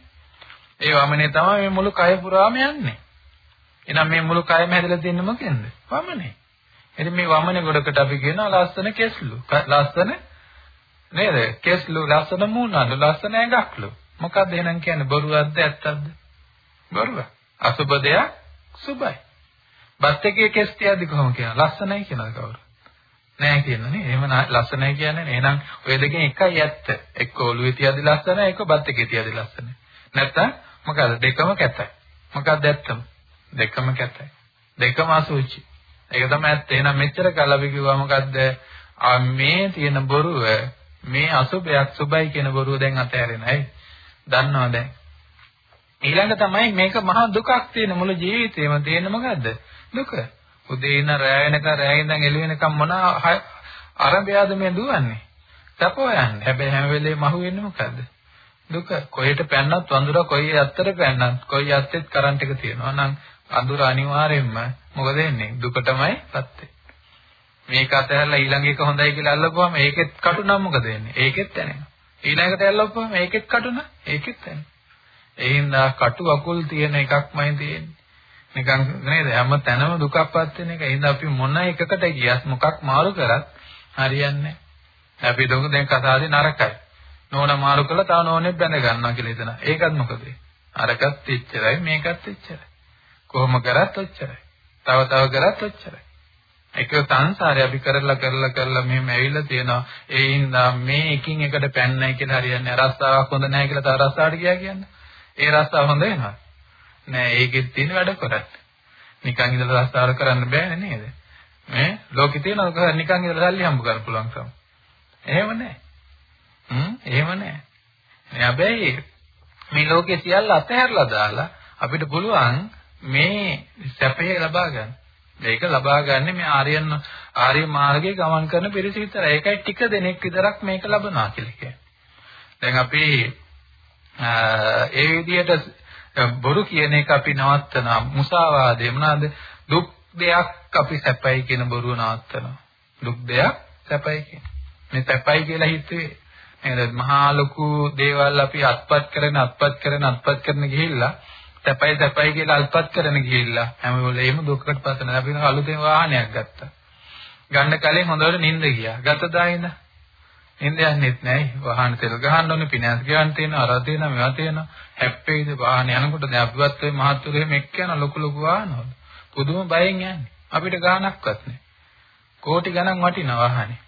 ඒ වමනේ තමයි මේ මුළු කය පුරාම යන්නේ. එහෙනම් මේ මුළු කයම හැදලා තියෙන්නේ මොකෙන්ද? වමනේ. ඉතින් මේ වමනේ ගොඩකට අපි කියනවා ලස්සන කෙස්ලු. ලස්සන නේද? කෙස්ලු ලස්සන මූණලු ලස්සන ඇඟක්ලු. මොකක්ද එහෙනම් කියන්නේ බොරුවක්ද ඇත්තක්ද? බොරුව. අසුබ දෙයක් සුබයි. බත් එකේ කෙස් තියද්දි කොහොම කියනවා? ලස්සනයි කියනද කවුරු? නෑ කියනනේ. එහෙම ලස්සනයි කියන්නේ නෑ. එහෙනම් ඔය දෙකෙන් එකයි ඇත්ත. එක්ක ඔළුවේ තියද්දි ලස්සනයි, එක්ක බත් එකේ තියද්දි ලස්සනයි. නැත්තම් මොකද දෙකම කැතයි. මොකක්ද ඇත්තම? දෙකම කැතයි. දෙකම අසුචි. ඒක තමයි ඇත්ත. එහෙනම් මෙච්චර කල් අපි කිව්වා මොකද්ද? මේ තියෙන බොරුව මේ අසුබයක් සුබයි කියන බොරුව දැන් අතහැරෙනයි. දන්නවා දැන්. ඊළඟ තමයි මේක මහා දුකක් තියෙන මුළු ජීවිතේම තියෙන මොකද්ද? දුක. උදේ ඉඳන් රැය වෙනකන් රැය ඉඳන් එළි වෙනකන් මොන අරබයාද මේ දුවන්නේ? තප හොයන්නේ. හැබැයි හැම වෙලේම අහු වෙන්නේ මොකද්ද? දුක. කොහෙට පැන්නත් වඳුර කොයි අත්තර පැන්නත් කොයි අත්තෙත් කරන්ට් එක තියෙනවා නම් අඳුර අනිවාර්යෙන්ම මොකද වෙන්නේ? දුකටමයි පත් මේක අතහැරලා ඊළඟ එක හොඳයි කියලා අල්ලපුවම ඒකෙත් කටුනම් මොකද වෙන්නේ? ඒකෙත් දැනෙනවා. ඊළඟට අල්ලපුවම ඒකෙත් කටුන ඒකෙත් දැනෙනවා. ඒ හින්දා කටු අකුල් තියෙන එකක්මයි තියෙන්නේ. නිකන් නේද හැම තැනම දුකක්පත් වෙන එක. එහෙනම් අපි මොන එකකට ගියත් මොකක් මාරු කරත් හරියන්නේ නැහැ. අපි දුක දැන් කතාවේ නරකයි. නෝන මාරු කළා තව නෝනෙත් බැඳ ගන්නවා කියලා හිතනවා. ඒකත් මොකද? අරකත් එච්චරයි මේකත් එච්චරයි. කොහොම කරත් ඔච්චරයි. තව තව කරත් ඔච්චරයි. ඒක සංසාරේ අපි කරලා කරලා කරලා මෙහෙම ඇවිල්ලා තියෙනවා. ඒ හින්දා මේ එකින් එකට පැන්නයි කියලා හරියන්නේ. රස්තාවක් හොඳ නැහැ කියලා තව රස්තාවට ගියා කියන්නේ. ඒ රස්තාව හොඳ වෙනවා. නෑ ඒකෙත් තියෙන වැඩ කරන්නේ. නිකන් ඉඳලා රස්තාවර කරන්න බෑනේ නේද? ඈ ලෝකේ තියෙනවා නිකන් ඉඳලා සල්ලි හම්බ කරන්න පුළුවන් කම. එහෙම නෑ. හ්ම් එහෙම නෑ. හැබැයි මේ ලෝකේ සියල්ල අතහැරලා දාලා අපිට පුළුවන් මේ සැපේ ලබා ගන්න. මේක ලබා ගන්න මේ ආර්යයන් ආර්ය මාර්ගයේ ගමන් කරන පිරිස විතරයි. ඒකයි ටික දෙනෙක් විතරක් මේක ලබනවා කියලා කියන්නේ. දැන් අපි ඒ විදිහට බොරු කියන එක අපි නවත්තනවා. මුසාවාදේ මොනවාද? දුක් දෙයක් අපි සැපයි කියන බොරුව නවත්තනවා. දුක් දෙයක් සැපයි කියන. මේ සැපයි කියලා හිතුවේ නේද? මහා ලොකු දේවල් අපි අත්පත් කරන අත්පත් කරන අත්පත් කරන ගිහිල්ලා සැපයි සැපයි කියලා අල්පත් කරන ගිහිල්ලා හැම වෙලේම දුකකට පස්සන අපි අලුතෙන් වාහනයක් ගත්තා. ගන්න කලින් හොඳට නිින්ද ගියා. ගත දායින. නිින්ද යන්නෙත් නැහැ. වාහන තෙල් ගහන්න ඕනේ, පිනාස් ගන්න තියෙනවා, අර තියෙනවා, මේවා තියෙනවා. හැප්පෙයිද වාහන යනකොට දැන් අපිවත් ඔය මහත්තුරේ මෙක් යන ලොකු ලොකු වාහනවල. පුදුම බයෙන් යන්නේ. අපිට ගාණක්වත් නැහැ. කෝටි ගණන් වටින වාහනේ.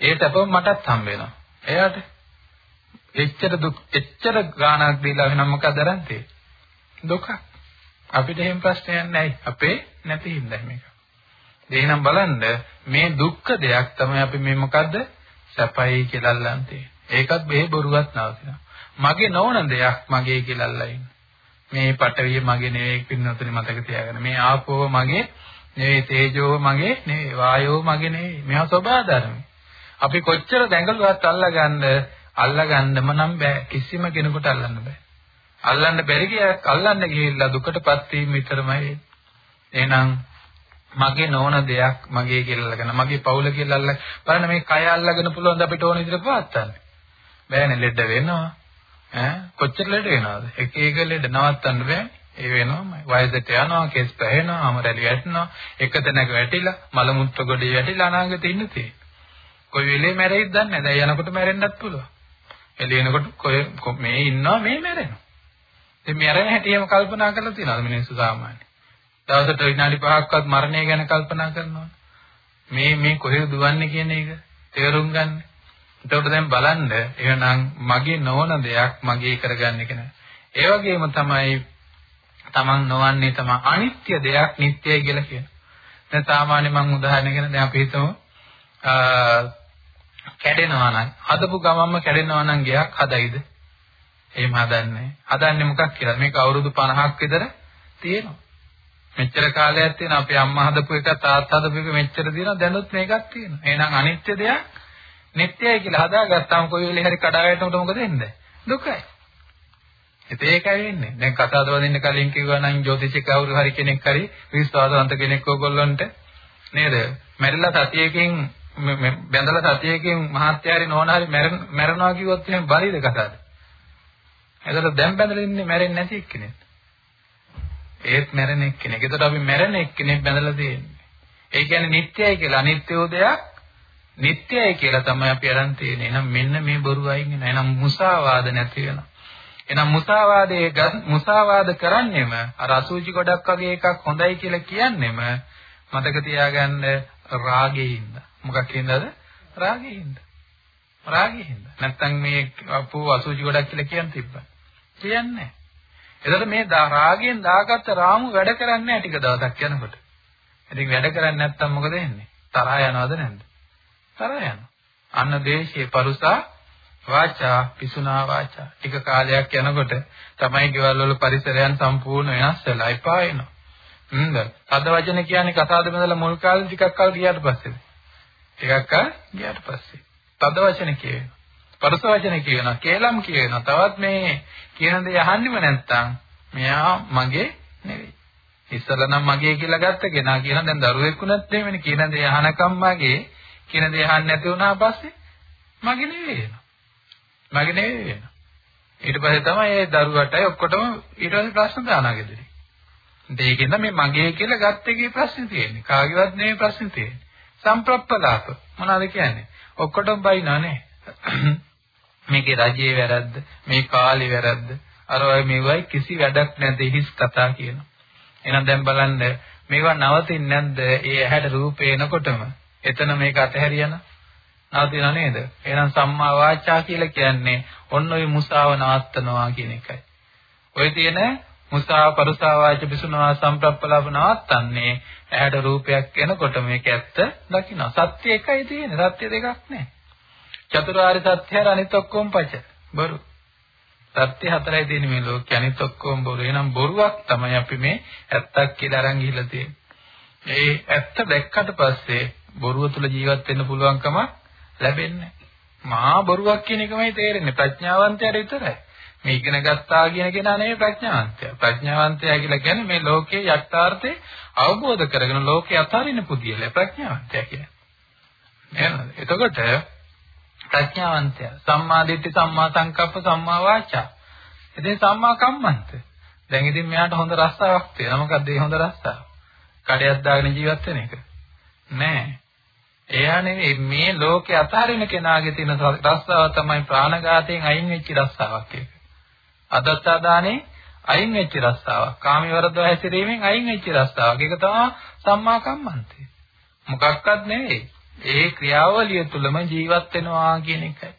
ඒ සැපම මටත් හම්බ වෙනවා. එයාට එච්චර දුක් එච්චර ගාණක් දීලා වෙනම මොකද දරන්නේ? දුක. අපිට එහෙම ප්‍රශ්නයක් නැහැ. අපේ නැති හින්දා මේක. එහෙනම් බලන්න මේ දුක්ඛ දෙයක් තමයි අපි මේ මොකද්ද? සැපයි කියලා අල්ලන්නේ. ඒකත් බෙහෙ බොරුවක් නවතිනවා. මගේ නොවන දෙයක් මගේ කියලා අල්ලලා මේ පටවිය මගේ නෙවෙයි පින්නතුනි මතක තියාගන්න. මේ ආපෝව මගේ නෙවෙයි තේජෝව මගේ නෙවෙයි වායෝව මගේ නෙවෙයි. මේවා ස්වභාව ධර්ම. අපි කොච්චර දැඟලුවත් අල්ලගන්න අල්ලගන්නම නම් බෑ. කිසිම කෙනෙකුට අල්ලන්න බෑ. අල්ලන්න බැරි ගියක් අල්ලන්න ගිහිල්ලා දුකටපත් වීම විතරමයි. එහෙනම් මගේ නොවන දෙයක් මගේ කියලා අල්ලගෙන මගේ පවුල කියලා අල්ල බලන්න මේ කය අල්ලගෙන පුළුවන් අපිට ඕන විදිහට පවත්තන්න බෑනේ ලෙඩ වෙනවා. ඈ? කොච්චර ලෙඩ වෙනවද? එක එක ලෙඩ නවත්තන්න බෑ. ඒ වෙනවමයි. වයසට යනවා කෙස් පැහෙනවා අමරලි වැටෙනවා. එක තැනක වැටිලා මල මුත්‍ර ගොඩේ වැටිලා අනාගතේ ඉන්න තියෙන්නේ. කොයි වෙලේ මැරෙයිද දන්නේ නැහැ. දැන් යනකොට මැරෙන්නත් පුළුවන්. එළියනකොට කොයි මේ ඉන්නවා මේ මැරෙනවා. ඉතින් මැරෙන හැටිම කල්පනා කරලා තියෙනවද මිනිස්සු සාමාන්‍ය? දවසට විනාඩි 5ක්වත් මරණය ගැන කල්පනා කරනවා. මේ මේ කොහෙද දුවන්නේ කියන එක තේරුම් ගන්න. එතකොට දැන් බලන්න එහෙනම් මගේ නොවන දෙයක් මගේ කරගන්න එක නෑ. ඒ වගේම තමයි තමන් නොවන්නේ තමයි අනිත්‍ය දෙයක් නිට්ටයයි කියලා කියන. දැන් සාමාන්‍ය මම උදාහරණයකට දැන් අපි හිතමු කැඩෙනවා නම් හදපු ගමන්ම කැඩෙනවා නම් ගයක් හදයිද? එහෙම හදන්නේ. හදන්නේ මොකක් කියලා? මේක අවුරුදු 50ක් විතර තියෙනවා. මෙච්චර කාලයක් තියෙනවා. අපේ අම්මා හදපු එක තාත්තා හදපු එක මෙච්චර තියෙනවා. දැනුත් මේකක් තියෙනවා. එහෙනම් අනිත්‍ය දෙයක් නිට්ටයයි කියලා හදාගත්තාම කොයි වෙලේ හරි කඩා වැටෙනකොට මොකද වෙන්නේ? දුකයි. ඒත් ඒකයි වෙන්නේ. දැන් කතාවද වදින්න කලින් කිව්වා නම් ජ්‍යොතිෂික කවුරු හරි කෙනෙක් හරි විශ්වාසවන්ත කෙනෙක් ඕගොල්ලන්ට නේද? මැරිලා සතියකින් බැඳලා සතියකින් මහත්යාරි නෝනාරි මැරෙනවා කිව්වොත් එහෙනම් බලිද කතාවද? එතකොට දැන් බැඳලා ඉන්නේ මැරෙන්නේ නැති එක්කෙනෙක්. ඒත් මැරෙන එක්කෙනෙක්. එතකොට අපි මැරෙන එක්කෙනෙක් බැඳලා තියෙන්නේ. ඒ කියන්නේ නිට්ටයයි කියලා අනිත්‍යෝ දෙයක් නිට්ටයයි කියලා තමයි අපි අරන් තියෙන්නේ. එහෙනම් මෙන්න මේ බොරු අයින් වෙනවා. එහෙනම් මුසාවාද නැති වෙනවා. එහෙනම් මුසාවාදයේ මුසාවාද කරන්නේම අර අසුචි ගොඩක් වගේ එකක් හොඳයි කියලා කියන්නේම මතක තියාගන්න රාගයෙන්ද. මොකක් හින්දාද? රාගයෙන්ද. රාගයෙන්ද. නැත්තම් මේ අපෝ අසුචි ගොඩක් කියලා කියන් තිබ්බා. කියන්නේ එතකොට මේ රාගයෙන් දාගත්ත රාමු වැඩ කරන්නේ නැහැ ටික දවසක් යනකොට. ඉතින් වැඩ කරන්නේ නැත්තම් මොකද වෙන්නේ? තරහා යනවද නැද්ද? තරහා යනවා. අන්න දේශයේ පරුසා වාචා පිසුනා වාචා. ටික කාලයක් යනකොට තමයි ගෙවල් වල පරිසරයන් සම්පූර්ණ වෙනස් වෙලා එපා වෙනවා. හ්ම්ද? අද වචන කියන්නේ කතාවද බඳලා මුල් කාලේ ටිකක් කල් ගියාට පස්සේ. ටිකක් කල් ගියාට පස්සේ. තද වචන කියනවා. පරස වචන කියනවා, කේලම් කියනවා. තවත් මේ කියන දේ අහන්නෙම නැත්තම් මෙයා මගේ නෙවෙයි. ඉස්සලා නම් මගේ කියලා ගත්ත කෙනා කියන දැන් දරුවෙක් වුණත් එහෙමනේ කියන දේ අහනකම් මගේ කියන දේ අහන්න නැති වුණා පස්සේ මගේ නෙවෙයි වෙනවා. මගේ නෙවෙයි වෙනවා. ඊට පස්සේ තමයි ඒ දරුවටයි ඔක්කොටම ඊට පස්සේ ප්‍රශ්න දානවා ගෙදරින්. ඒකෙන්ද මේ මගේ කියලා ගත්ත එකේ ප්‍රශ්නේ තියෙන්නේ. කාගේවත් නෙවෙයි ප්‍රශ්නේ තියෙන්නේ. සම්ප්‍රප්පලාප මොනවද කියන්නේ? ඔක්කොටම බයිනා නේ. මේකේ රජයේ වැරද්ද, මේ කාලේ වැරද්ද. අර ඔය මේවයි කිසි වැඩක් නැති හිස් කතා කියනවා. එහෙනම් දැන් බලන්න මේවා නවතින්නේ නැද්ද? ඒ ඇහැට රූපේ එනකොටම එතන මේක අතහැරියන නවතිනව නේද? එහෙනම් සම්මා වාචා කියලා කියන්නේ ඔන්න ඔය මුසාව නවත්තනවා කියන එකයි. ඔය තියෙන මුසාව පරුසා වාච පිසුනවා සම්ප්‍රප්පලාප නවත්තන්නේ ඇහැට රූපයක් එනකොට මේක ඇත්ත දකින්න. සත්‍ය එකයි තියෙන්නේ. සත්‍ය දෙකක් නැහැ. චතුරාර්ය සත්‍ය හර අනිත් ඔක්කොම පච. බරු. සත්‍ය හතරයි තියෙන්නේ මේ ලෝකේ අනිත් ඔක්කොම බොරු. එහෙනම් බොරුවක් තමයි අපි මේ ඇත්තක් කියලා අරන් ගිහිල්ලා තියෙන්නේ. ඒ ඇත්ත දැක්කට පස්සේ බොරුව තුල ජීවත් වෙන්න පුළුවන්කම ලැබෙන්නේ මහා බොරුවක් කියන එකමයි තේරෙන්නේ ප්‍රඥාවන්තයාට විතරයි. මේ ඉගෙන ගත්තා කියන කෙනා නෙවෙයි ප්‍රඥාවන්තයා. ප්‍රඥාවන්තයා කියලා කියන්නේ මේ ලෝකයේ යථාර්ථය අවබෝධ කරගෙන ලෝකේ අතාරින්න පුදියල ප්‍රඥාවන්තයා කියන්නේ. නේද? එතකොට ප්‍රඥාවන්තය. සම්මා දිට්ඨි, සම්මා සංකප්ප, සම්මා වාචා. ඉතින් සම්මා කම්මන්ත. දැන් ඉතින් මෙයාට හොඳ රස්සාවක් තියෙනවා. මොකද්ද මේ හොඳ රස්සාව? කඩයක් දාගෙන ජීවත් වෙන එක. නෑ. එයා නෙවෙයි මේ ලෝකේ අතහරින කෙනාගේ තියෙන රස්සාව තමයි ප්‍රාණඝාතයෙන් අයින් වෙච්ච රස්සාවක් ඒක. අදත්තා දානේ අයින් වෙච්ච රස්සාවක්. කාමී වරදව හැසිරීමෙන් අයින් වෙච්ච රස්සාවක්. ඒක තමයි සම්මා කම්මන්තේ. මොකක්වත් නෙවෙයි. ඒ ක්‍රියාවලිය තුළම ජීවත් වෙනවා කියන එකයි.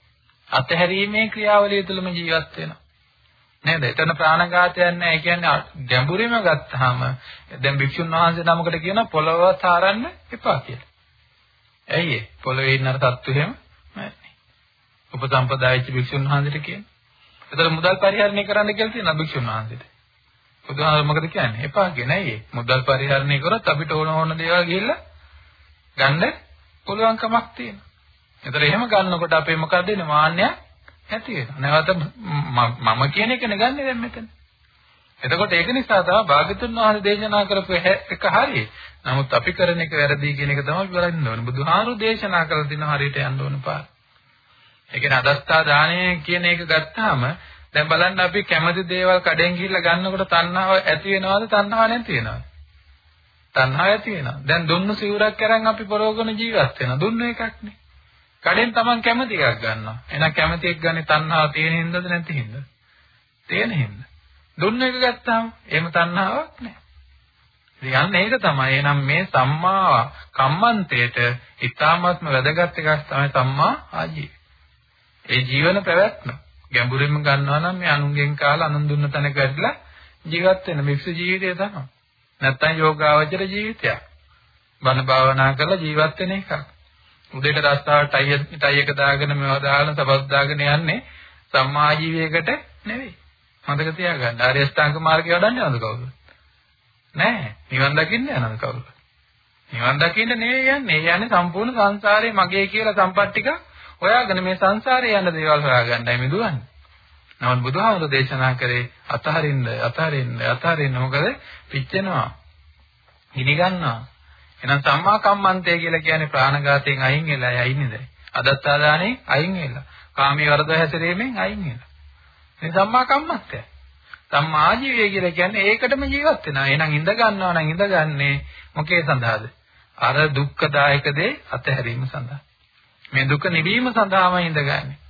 අතහැරීමේ ක්‍රියාවලිය තුළම ජීවත් වෙනවා. නේද? එතන ප්‍රාණඝාතයක් නැහැ. ඒ කියන්නේ ගැඹුරින්ම ගත්තාම දැන් භික්ෂුන් වහන්සේ නමකට කියන පොළව තාරන්න එපා කියලා. ඇයි ඒ? පොළවේ ඉන්න අර සත්තු එහෙම නැහැ. උපසම්පදායිච්ච භික්ෂුන් වහන්සේට කියන. එතන මුදල් පරිහරණය කරන්න කියලා තියෙනවා භික්ෂුන් වහන්සේට. බුදුහාම මොකද කියන්නේ? එපා කියන්නේ ඇයි ඒ? මුදල් පරිහරණය කරොත් අපිට ඕන ඕන දේවල් ගිහිල්ලා ගන්න පුළුවන් කමක් තියෙනවා. ඒතර එහෙම ගන්නකොට අපේ මොකද වෙන්නේ? මාන්නය ඇති වෙනවා. නැවත මම කියන එක නෙගන්නේ දැන් මෙතන. එතකොට ඒක නිසා තමයි භාග්‍යතුන් වහන්සේ දේශනා කරපු එක හරියි. නමුත් අපි කරන එක වැරදි කියන එක තමයි බලන්න ඕනේ. බුදුහාමුදුරු දේශනා කරලා දින හරියට යන්න ඕන පාර. ඒ කියන්නේ අදස්ථා දාණය කියන එක ගත්තාම දැන් බලන්න අපි කැමති දේවල් කඩෙන් ගිහිල්ලා ගන්නකොට තණ්හාව ඇති වෙනවද තණ්හාව නැති වෙනවද? තණ්හාව ඇති වෙනවා. දැන් දුන්නු සිවුරක් අරන් අපි පරෝගන ජීවත් වෙනවා. දුන්නු එකක්නේ. කඩෙන් Taman කැමති එකක් ගන්නවා. එහෙනම් කැමති එක ගන්නේ තණ්හාව තියෙන හින්දාද නැති හින්දාද? තියෙන හින්දා. දුන්නු එක ගත්තාම එහෙම තණ්හාවක් නැහැ. ඉතින් ඒක තමයි. එහෙනම් මේ සම්මා කම්මන්තේට ඊ타ත්ම වැදගත් එකක් තමයි සම්මා ආජීව. ඒ ජීවන පැවැත්ම ගැඹුරින්ම ගන්නවා නම් මේ අනුන්ගෙන් කාලා අනුන් දුන්න තැනක වැඩිලා ජීවත් වෙන මික්ස් ජීවිතය තමයි. නැත්තම් යෝගාවචර ජීවිතයක්. බණ භාවනා කරලා ජීවත් වෙන එකක්. උදේට රස්තාවට ටයි ටයි එක දාගෙන මේවා දාගෙන සබස් දාගෙන යන්නේ සම්මා ජීවිතයකට නෙවෙයි. මතක තියාගන්න. ආර්ය අෂ්ටාංග මාර්ගය වඩන්නේ නේද කවුරුද? නෑ. නිවන් දකින්න යනද කවුරුද? නිවන් දකින්න නෙවෙයි යන්නේ. ඒ යන්නේ සම්පූර්ණ සංසාරේ මගේ කියලා සම්පත් ටික හොයාගෙන මේ සංසාරේ යන දේවල් හොයාගන්නයි මේ දුවන්නේ. නමුත් බුදුහාමුදුරු දේශනා කරේ අතහරින්න අතහරින්න අතහරින්න මොකද? පිච්චෙනවා. ගිනි ගන්නවා. එහෙනම් සම්මා කම්මන්තය කියලා කියන්නේ ප්‍රාණඝාතයෙන් අයින් වෙලා යයින්නේ දැන්. අදත්තාදානේ අයින් වෙලා. කාමී වරද හැසිරීමෙන් අයින් වෙලා. මේ සම්මා කම්මන්තය. සම්මා ආජීවය කියලා කියන්නේ ඒකටම ජීවත් වෙනවා. එහෙනම් ඉඳ ගන්නවා නම් ඉඳගන්නේ මොකේ සඳහාද? අර දුක්ඛදායක දේ අතහැරීම සඳහා. මේ දුක නිවීම සඳහාම ඉඳගන්නේ.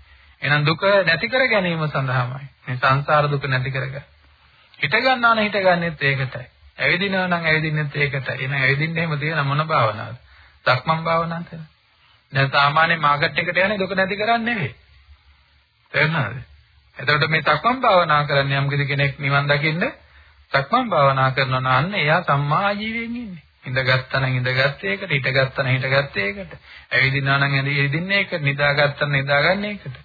එහෙනම් දුක නැති කර ගැනීම සඳහාමයි. මේ සංසාර දුක නැති කරගන්න. හිත ගන්නවා නම් හිත ගන්නෙත් ඒකටයි. ඇවිදිනවා නම් ඇවිදින්නෙත් ඒකටයි. එහෙනම් ඇවිදින්න එහෙම තියෙන මොන භාවනාවද? සක්මන් භාවනාවද? දැන් සාමාන්‍ය මාකට් එකට යන්නේ දුක නැති කරන්නේ නෙවෙයි. තේරුණාද? එතකොට මේ සක්මන් භාවනා කරන්නේ යම් කෙනෙක් නිවන් දකින්න සක්මන් භාවනා කරනවා නම් අන්න එයා සම්මා ආජීවයෙන් ඉන්නේ. ඉඳගත්තා නම් ඉඳගත්තේ ඒකට, හිටගත්තා නම් හිටගත්තේ ඒකට. ඇවිදිනවා නම් ඇවිදින්නේ ඒකට, නිදාගත්තා නම් නිදාගන්නේ ඒකට.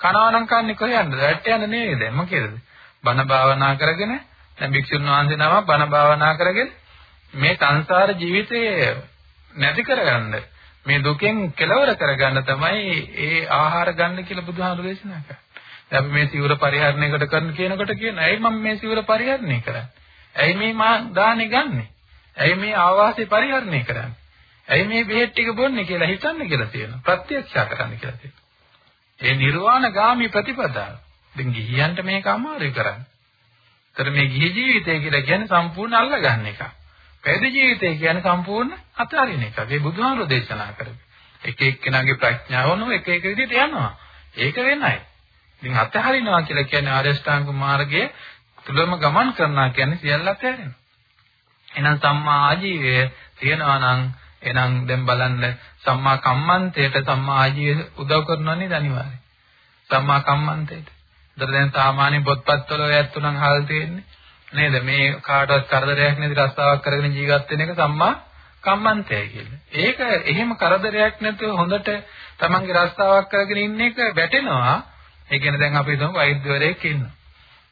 කනවා නම් කන්නේ කොහෙන්ද? වැට්ට යන්න නෙවෙයි දැන් මොකේද? බණ භාවනා කරගෙන දැන් භික්ෂුන් වහන්සේ නම බණ භාවනා කරගෙන මේ සංසාර ජීවිතය නැති කරගන්න මේ දුකෙන් කෙලවර කරගන්න තමයි ඒ ආහාර ගන්න කියලා බුදුහාමුදුරු දේශනා කරන්නේ. දැන් අපි මේ සිවුර පරිහරණයකට කරන කියනකොට කියන ඇයි මම මේ සිවුර පරිහරණය කරන්නේ? ඇයි මේ මා දානේ ගන්නෙ? ඇයි මේ ආවාසය පරිහරණය කරන්නේ? ඇයි මේ බෙහෙත් ටික බොන්නේ කියලා හිතන්න කියලා තියෙනවා. ප්‍රත්‍යක්ෂා කරන්න කියලා තියෙනවා. ඒ නිර්වාණගාමී ප්‍රතිපදාව. දැන් ගිහියන්ට මේක අමාරුයි කරන්නේ. ඒතර මේ ගිහි ජීවිතය කියලා කියන්නේ සම්පූර්ණ අල්ලගන්න එක. පැවිදි ජීවිතය කියන්නේ සම්පූර්ණ අතාරින එක. ඒ බුදුහාමුදුරෝ දේශනා කරපු. එක එක්කෙනාගේ ප්‍රඥාව නෝ එක එක විදිහට යනවා. ඒක වෙනයි. ඉතින් අතහරිනවා කියලා කියන්නේ ආර්ය ශ්‍රාංග මාර්ගයේ තුලම ගමන් කරනවා කියන්නේ සියල්ල අතහැරෙනවා. එහෙනම් සම්මා ආජීවය තියනවා නම් එහෙනම් දැන් බලන්න සම්මා කම්මන්තයට සම්මා ආජීවය උදව් කරනවා නේද අනිවාර්යයෙන්. සම්මා කම්මන්තයට. ඒතර දැන් සාමාන්‍ය පොත්පත්වල ඔයත් උනම් හල් තියෙන්නේ. නේද? මේ කාටවත් කරදරයක් නැති රස්සාවක් කරගෙන ජීවත් වෙන එක සම්මා කම්මන්තය කියලා. ඒක එහෙම කරදරයක් නැතුව හොඳට තමන්ගේ රස්සාවක් කරගෙන ඉන්න එක වැටෙනවා. ඒ කියන්නේ දැන් අපි හිතමු වෛද්‍යවරයෙක් ඉන්නවා.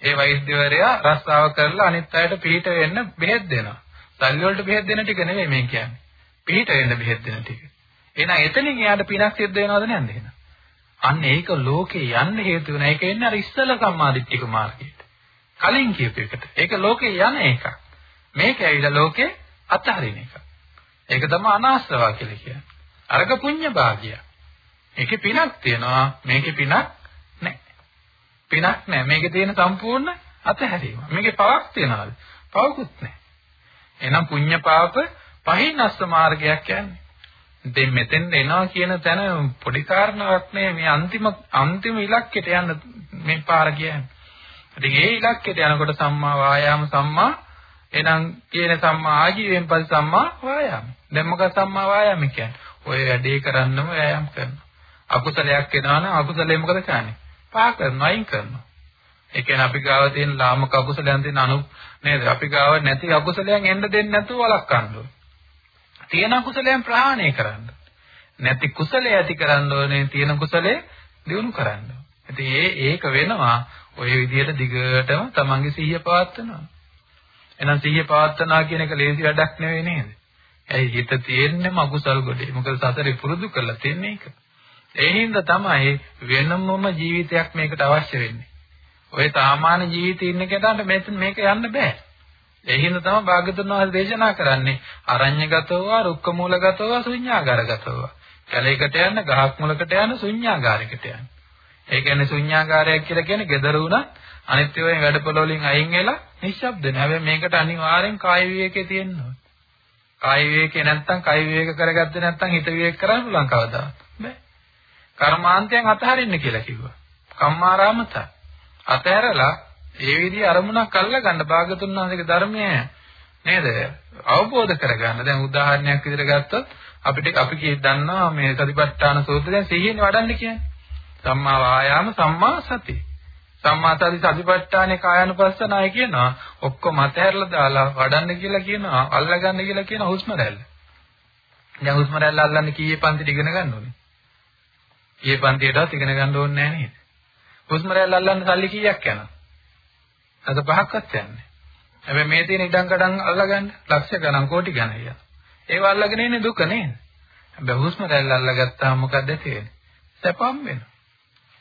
ඒ වෛද්‍යවරයා රස්සාව කරලා අනිත් අයට පිළිට වෙන්න බෙහෙත් දෙනවා. සල්ලි වලට බෙහෙත් දෙන ටික නෙමෙයි මේ කියන්නේ. පිළිට වෙන්න බෙහෙත් දෙන ටික. එහෙනම් එතනින් එයාට පිනක් සිද්ධ වෙනවද නැන්ද එහෙනම්? අන්න ඒක ලෝකේ යන්න හේතු වෙන එක එන්නේ අර ඉස්සල සම්මාදිට්ඨික මාර්ගයට. කලින් කියපු එකට. ඒක ලෝකේ යන එකක්. මේක ඇවිල්ලා ලෝකේ අතහරින එකක්. ඒක තමයි අනාශ්‍රවා කියලා කියන්නේ. අරක පුඤ්ඤ භාගිය. ඒකේ පිනක් තියෙනවා මේකේ පිනක් නැහැ. පිනක් නැහැ. මේකේ තියෙන සම්පූර්ණ අතහැරීම. මේකේ පවක් තියනවාද? පවකුත් නැහැ. එහෙනම් පුඤ්ඤ පාප පහිනස්ස මාර්ගයක් කියන්නේ. ඉතින් මෙතෙන් එනවා කියන තැන පොඩි කාරණාවක් නේ මේ අන්තිම අන්තිම ඉලක්කයට යන්න මේ පාර කියන්නේ. ඉතින් ඒ ඉලක්කයට යනකොට සම්මා වායාම සම්මා එනම් කියන සම්මා ආජීවයෙන් පස්සේ සම්මා වායාම. දැන් මොකක්ද සම්මා වායාම කියන්නේ? ඔය වැඩේ කරන්නම වෑයම් කරනවා. අකුසලයක් එනවා නම් අකුසලේ මොකද කරන්නේ? පහ කරනවා, අයින් කරනවා. ඒ කියන්නේ අපි ගාව තියෙන ලාමක අකුසලයන් තියෙන අනු නේද? අපි ගාව නැති අකුසලයන් එන්න දෙන්නේ නැතුව වළක්වන්න ඕනේ. තියෙන කුසලයන් ප්‍රහාණය කරන්න. නැති කුසලයේ ඇති කරන්න ඕනේ තියෙන කුසලයේ දියුණු කරන්න. ඉතින් ඒ ඒක වෙනවා ඔය විදිහට දිගටම තමන්ගේ සිහිය පවත්වනවා. එහෙනම් සිහිය පවත්වනවා කියන එක ලේසි වැඩක් නෙවෙයි නේද? ඇයි හිත තියෙන්නේම අකුසල් ගොඩේ. මොකද සතරේ පුරුදු කරලා තියන්නේ ඒක. ඒ හින්දා තමයි වෙනමම ජීවිතයක් මේකට අවශ්‍ය වෙන්නේ. ඔය සාමාන්‍ය ජීවිතේ ඉන්න කෙනාට මේක යන්න බෑ. ඒ හින්දා තමයි භාග්‍යතුන් වහන්සේ දේශනා කරන්නේ අරඤ්‍යගතව, රුක්ක මූලගතව, ශුඤ්ඤාගාරගතව. කැලේකට යන්න, ගහක් මුලකට යන්න, ශුඤ්ඤාගාරයකට යන්න. ඒ කියන්නේ ශුඤ්ඤාගාරයක් කියලා කියන්නේ gedara උනත් අනිත් ඒවායින් වැඩපොළ වලින් අයින් වෙලා නිශ්ශබ්ද වෙන. හැබැයි මේකට අනිවාර්යෙන් කාය විවේකයේ තියෙන්න ඕනේ. කාය විවේකේ නැත්තම් කාය විවේක කරගත්තේ නැත්තම් හිත විවේක කරන්න පුළුවන් කවදාවත් බෑ. කර්මාන්තයන් අතහරින්න කියලා කිව්වා. කම්මාරාමත. අතහැරලා ඒ විදිහ අරමුණක් අල්ලගන්න භාගතුන් වහන්සේගේ ධර්මය නේද? අවබෝධ කරගන්න. දැන් උදාහරණයක් විදිහට ගත්තොත් අපිට අපි කී දන්නවා මේ සතිපට්ඨාන සූත්‍රයෙන් සිහියෙන් වඩන්න කියන්නේ. සම්මා වායාම සම්මා සති. සම්මා සති සතිපට්ඨානේ කායानुපස්සනාය කියනවා. ඔක්කොම අතහැරලා දාලා වඩන්න කියලා කියනවා. අල්ලගන්න කියලා කියනවා හුස්ම රැල්ල. දැන් හුස්ම රැල්ල අල්ලන්න කීයේ පන්තිට ඉගෙන ගන්න ඕනේ? කීයේ පන්තියටවත් ඉගෙන ගන්න ඕනේ නැහැ නේද? හුස්ම රැල්ල අල්ලන්න සල්ලි කීයක් යනවා? අද පහක්වත් යන්නේ. හැබැයි මේ තියෙන ඉඩම් කඩම් අල්ලගන්න ලක්ෂ ගණන් කෝටි ගණන් යනවා. ඒව අල්ලගෙන ඉන්නේ දුක නේද? හැබැයි හුස්ම රැල්ල අල්ලගත්තාම මොකද තියෙන්නේ? සැපම් වෙනවා.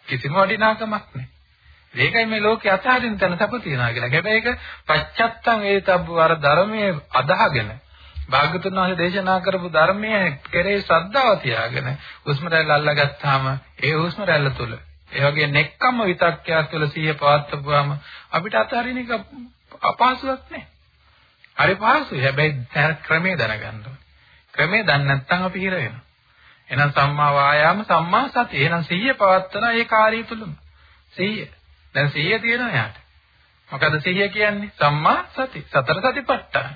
කිසිම වටිනාකමක් නැහැ. ඒකයි මේ ලෝකේ අතහරින්න තැන සැප තියනවා කියලා. හැබැයි ඒක පච්චත්තං ඒතබ්බ අර ධර්මයේ අදහගෙන භාගතුන් වහන්සේ දේශනා කරපු ධර්මයේ කෙරේ ශ්‍රද්ධාව තියාගෙන හුස්ම රැල්ල අල්ලගත්තාම ඒ හුස්ම රැල්ල තුල ඒ වගේ නෙක්කම්ම විතක්කයක් තුළ සිහිය පවත්වපුවාම අපිට අතහරින එක අපහසුයක් නෑ. හරි පහසුයි. හැබැයි ක්‍රමයේ දැනගන්න ඕනේ. ක්‍රමයේ දන්නේ නැත්නම් අපි හිර වෙනවා. එහෙනම් සම්මා වායාම සම්මා සතිය. එහෙනම් සිහිය පවත්වන ඒ කාර්යය තුලම. සිහිය. දැන් සිහිය තියෙනවා යාට. මොකද සිහිය කියන්නේ? සම්මා සති. සතර සතිපට්ඨාන.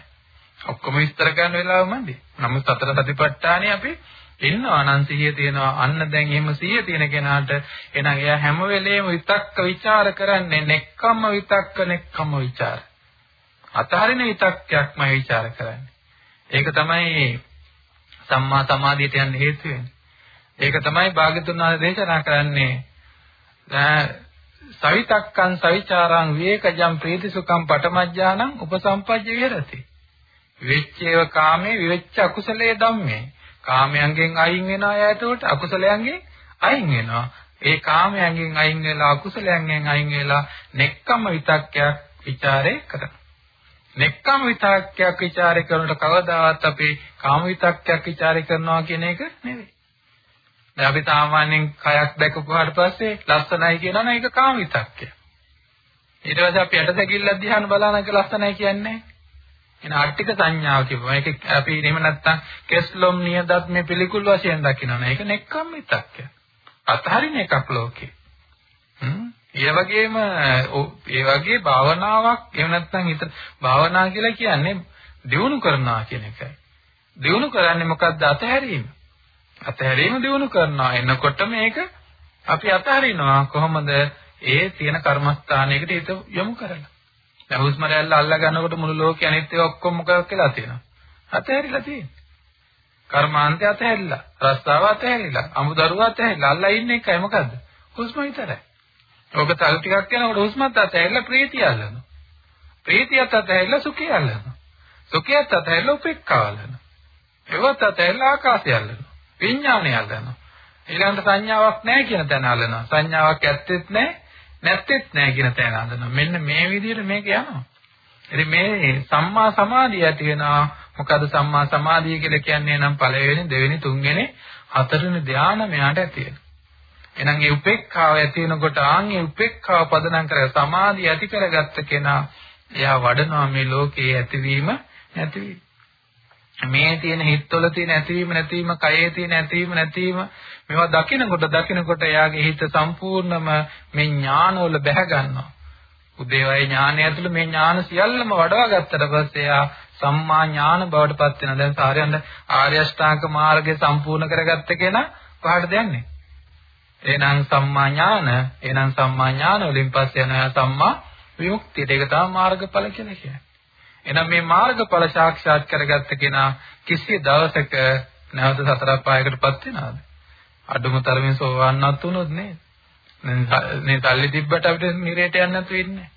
ඔක්කොම විස්තර කරන්න වෙලාව මන්දි. නමුත් සතර සතිපට්ඨානේ අපි එන්නවා නම් සිහිය තියෙනවා. අන්න දැන් එහෙම සිහිය තියෙන කෙනාට එනං එයා හැම වෙලේම විතක්ක ਵਿਚාර කරන්නේ නෙක්කම්ම විතක්ක නෙක්කම්ම ਵਿਚාර අතහරින විතක්කයක්ම ਵਿਚාර කරන්නේ. ඒක තමයි සම්මා සමාධියට යන්න හේතු ඒක තමයි භාග්‍යතුන් වහන්සේ දේශනා කරන්නේ සවිතක්කං සවිචාරං විවේකජම් ප්‍රීතිසුඛං පටමජ්ජානං උපසම්පජ්ජ විහෙරති. විච්ඡේව කාමේ විවෙච්ඡ අකුසලයේ ධම්මේ. කාමයන්ගෙන් අයින් වෙන අය එතකොට අකුසලයන්ගෙන් අයින් වෙනවා. ඒ කාමයන්ගෙන් අයින් වෙලා අකුසලයන්ගෙන් අයින් වෙලා නෙක්කම විතක්කයක් ਵਿਚාරේ කරනවා. නෙක්කම විතක්කයක් ਵਿਚාරේ කරනකොට කවදාවත් අපි කාම විතක්කයක් ਵਿਚාරේ කරනවා කියන එක නෙවෙයි. දැන් අපි සාමාන්‍යයෙන් කයක් දැකපුවාට පස්සේ ලස්සනයි කියනවනේ ඒක කාම විතක්කයක්. ඊට පස්සේ අපි යට සැකිල්ල ධ්‍යාන බලන එක ලස්සනයි කියන්නේ එන ආර්ථික සංඥාව කියපුවා. ඒක අපි එහෙම නැත්තම් කෙස්ලොම් නියදත් මේ පිළිකුල් වශයෙන් දකිනවා නේ. ඒක නෙක්කම් විතක්කය. අතහරින එකක් ලෝකේ. හ්ම් ඒ වගේම ඒ වගේ භාවනාවක් එහෙම නැත්නම් හිත භාවනා කියලා කියන්නේ දියුණු කරනවා කියන එකයි. දියුණු කරන්නේ මොකද්ද? අතහැරීම. අතහැරීම දියුණු කරනවා. එනකොට මේක අපි අතහරිනවා කොහොමද? ඒ තියෙන කර්මස්ථානයකට හිත යොමු කරලා. දැන් හුස්ම රැල්ල අල්ලා ගන්නකොට මුළු ලෝකේ අනිත් ඒවා ඔක්කොම මොකක් කියලා තියෙනවා. අතහැරිලා තියෙන්නේ. කර්මාන්තය අතහැරිලා, රස්තාව අතහැරිලා, අමුදරුව අතහැරිලා අල්ලා ඉන්න එකයි මොකද්ද? හුස්ම විතරයි. ඔබ තල් ටිකක් යනකොට හුස්මත් අතහැරිලා ප්‍රීතිය අල්ලනවා. ප්‍රීතියත් අතහැරිලා සුඛය අල්ලනවා. සුඛයත් අතහැරිලා උපේක්ඛාව අල්ලනවා. ඒවත් අතහැරිලා ආකාශය අල්ලනවා. විඥානය අල්ලනවා. ඊළඟට සංඥාවක් නැහැ කියන තැන අල්ලනවා. සංඥාවක් ඇත්තෙත් නැහැ, නැත්තෙත් නැහැ කියන තැන අල්ලනවා. මෙන්න මේ විදිහට මේක යනවා. ඉතින් මේ සම්මා සමාධිය ඇති වෙනවා. මොකද සම්මා සමාධිය කියලා කියන්නේ නම් පළවෙනි, දෙවෙනි, තුන්වෙනි, හතරවෙනි ධානය මෙයාට ඇති වෙනවා. එහෙනම් ඒ උපේක්ඛාව ඇති වෙනකොට ආන් ඒ උපේක්ඛාව පදනම් කර සමාධිය ඇති කරගත්ත කෙනා එයා වඩනවා මේ ලෝකයේ ඇතිවීම නැතිවීම. මේ තියෙන හිතවල තියෙන ඇතිවීම නැතිවීම, කයේ තියෙන ඇතිවීම නැතිවීම මේවා දකිනකොට දකිනකොට එයාගේ හිත සම්පූර්ණම මේ ඥානවල බැහැ ගන්නවා. උදේවයි ඥානය ඇතුළේ මේ ඥාන සියල්ලම වඩවා ගත්තට පස්සේ එයා සම්මා ඥාන බවට පත් වෙනවා. දැන් සාරයන්ද ආර්ය අෂ්ටාංග මාර්ගය සම්පූර්ණ කරගත්ත කෙනා කොහාටද යන්නේ? එහෙනම් සම්මා ඥාන, එහෙනම් සම්මා ඥාන වලින් පස්සේ යනවා සම්මා විමුක්තියට. ඒක තමයි මාර්ගඵල කියලා කියන්නේ. එහෙනම් මේ මාර්ගඵල සාක්ෂාත් කරගත්ත කෙනා කිසි දවසක නැවත සතර පායකටපත් වෙනවද? අඩුම තරමින් සෝවන්නත් උනොත් නේද? මේ තල්ලි තිබ්බට අපිට නිරේට යන්න නැතුව ඉන්නේ.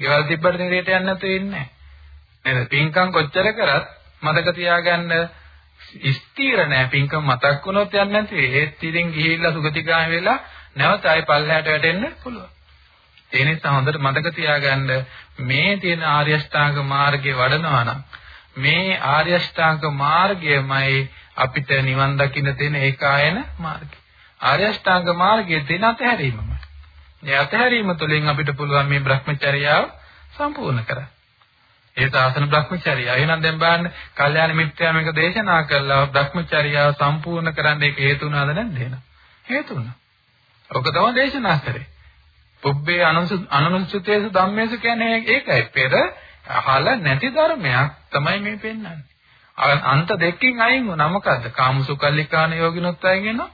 ගෙවල් තිබ්බට නිරේට යන්න නැතුව ඉන්නේ. නේද? පින්කම් කොච්චර කරත් මතක තියාගන්න ස්ථීර නෑ පින්කම් මතක් වුණොත් යන්නේ නැති ඒත් ඉතින් ගිහිල්ලා සුගතිගාමී වෙලා නැවත ආයි පල්ලහැට වැටෙන්න පුළුවන්. ඒ නිසා හොඳට මතක තියාගන්න මේ තියෙන ආර්ය අෂ්ටාංග මාර්ගයේ වඩනවා නම් මේ ආර්ය අෂ්ටාංග මාර්ගයමයි අපිට නිවන් දකින්න තියෙන ඒකායන මාර්ගය. ආර්ය අෂ්ටාංග මාර්ගයේ තියෙන අතහැරීමම. මේ අතහැරීම තුළින් අපිට පුළුවන් මේ Brahmacharyaව සම්පූර්ණ කරන්න. ඒ සාසන Brahmacharya. එහෙනම් දැන් බලන්න, කල්යාණ මිත්‍යා මේක දේශනා කළා Brahmacharya සම්පූර්ණ කරන්න ඒක හේතු වුණාද නැද්ද එහෙනම්? හේතු වුණා. ඔක තමයි දේශනා කරේ. පුබ්බේ අනුසුතේසු ධම්මේසු කියන්නේ ඒකයි. පෙර අහලා නැති ධර්මයක් තමයි මේ පෙන්වන්නේ. අන්ත දෙකකින් අයින් වුණා මොකද්ද? කාමසුකල්ලිකාන යෝගිනොත් අයින් වෙනවා.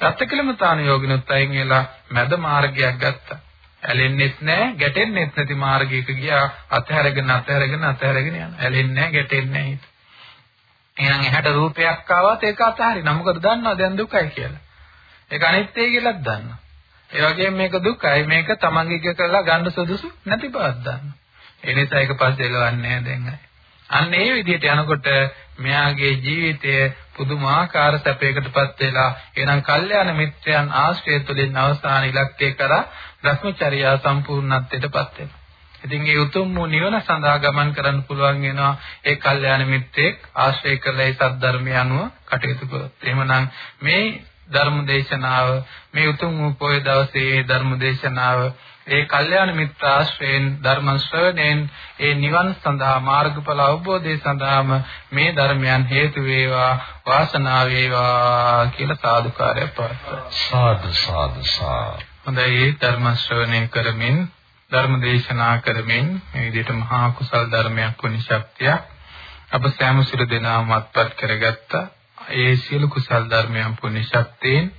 රත්කලමතාන යෝගිනොත් අයින් වෙලා මැද මාර්ගයක් ගත්තා. ඇලෙන්නෙත් නැහැ, ගැටෙන්නෙත් නැති මාර්ගයක ගියා. අතහැරගෙන අතහැරගෙන අතහැරගෙන යනවා. ඇලෙන්නේ නැහැ, ගැටෙන්නේ නැහැ. එහෙනම් එහාට රූපයක් ආවත් ඒක අතහරිනවා. මොකද දන්නවා දැන් දුකයි කියලා. ඒක අනිත්‍යයි කියලාත් දන්නවා. ඒ වගේම මේක දුකයි මේක තමන්ගේ කරලා ගන්න සුදුසු නැති බවක් දන්නවා. ඒ නිසා ඒක පස්සේ එලවන්නේ දැන් අන්න ඒ විදිහට යනකොට මෙයාගේ ජීවිතය පුදුමාකාර සැපයකටපත් වෙලා එනම් කල්යාණ මිත්‍රයන් ආශ්‍රය තුළින් අවසාන ඉලක්කය කරා භ්‍රමචර්යා සම්පූර්ණත්වයටපත් වෙනවා. ඉතින් මේ උතුම් වූ නිවන සඳහා ගමන් කරන්න පුළුවන් වෙනවා ඒ කල්යාණ මිත්‍රයෙක් ආශ්‍රය කරලා ඒ සද්ධර්මය අනුව කටයුතු කරොත්. එහෙමනම් මේ ධර්ම දේශනාව මේ උතුම් වූ පොය දවසේ ධර්ම දේශනාව ඒ කල්යාණ මිත්‍ර ආශ්‍රයෙන් ධර්ම ශ්‍රවණයෙන් ඒ නිවන් සඳහා මාර්ගඵල අවබෝධය සඳහාම මේ ධර්මයන් හේතු වේවා වාසනාව වේවා කියලා සාදුකාරය පවත්වනවා. සාදු සාදු සාදු. හොඳයි ධර්ම ශ්‍රවණය කරමින් ධර්ම දේශනා කරමින් මේ විදිහට මහා කුසල් ධර්මයක් වුණ ශක්තිය අප සෑම සිර දෙනාම අත්පත් කරගත්තා ඒ සියලු කුසල් ධර්මයන් පුණ්‍ය ශක්තියෙන්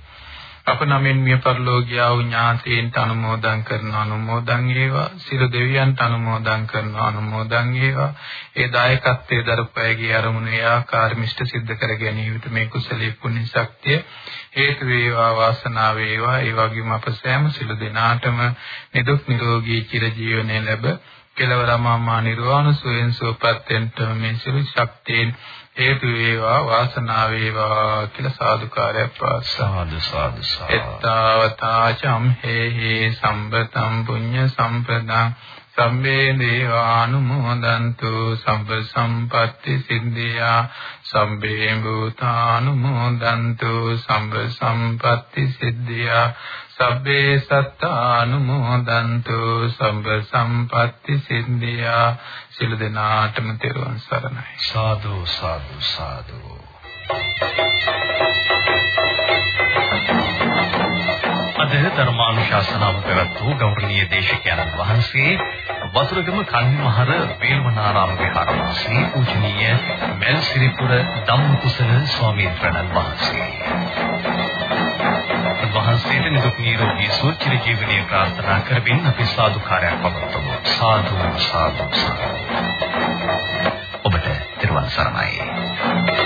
අප නමින් මිය පරලෝකියා වූ ඥාතීන්ට අනුමෝදන් කරන අනුමෝදන් වේවා. සියලු දෙවියන්ට අනුමෝදන් කරන අනුමෝදන් වේවා. ඒ දායකත්වයේ දරපෑගේ අරමුණ ඒ ආකාරමිෂ්ඨ සිද්ධ කර ගැනීමට මේ කුසලයේ පුණ්‍ය ශක්තිය හේතු වේවා වාසනාව වේවා. ඒ වගේම අප සෑම සියලු දෙනාටම නිදුක් නිරෝගී චිරජීවනයේ ලැබ කෙලවරමා නිර්වාණ සුවෙන් සුවපත් වෙන්න මේ සියලු ශක්තියෙන් හේතු වේවා වාසනාව වේවා කියලා සාදුකාරයක් පාසාදු සාදු එත්තාවතා චම්හෙහි සම්බතම් පුඤ්ඤ සම්පදං. සම්මේ දේවානුමෝදන්තු සම්ප සම්පatti සිද්ධියා. සම්බේ භූතානුමෝදන්තු සම්ප සම්පatti සිද්ධියා සබ්බේ සත්තානුමෝදන්තු සම්බ සම්පatti සිද්ධියා. සියලු දෙනාටම තෙරුවන් සරණයි. සාදු සාදු සාදු. අද ධර්මානුශාසනාව පැවැත් වූ ගෞරවනීය දේශකයන්න් වහන්සේ වතුරගම කන්නිමහර වේල්වනාරාම විහාරවාසී පූජනීය මෙල්සිරිපුර ධම්මකුසල ස්වාමීන් වහන්සේ. වහන්සේට නිදුක් නිරෝගී සුවචිර ජීවනයේ ප්‍රාර්ථනා කරමින් අපි සාදුකාරයක් පවත්වමු. සාදු සාදු සාදු. ඔබට තිරුවන් සරණයි.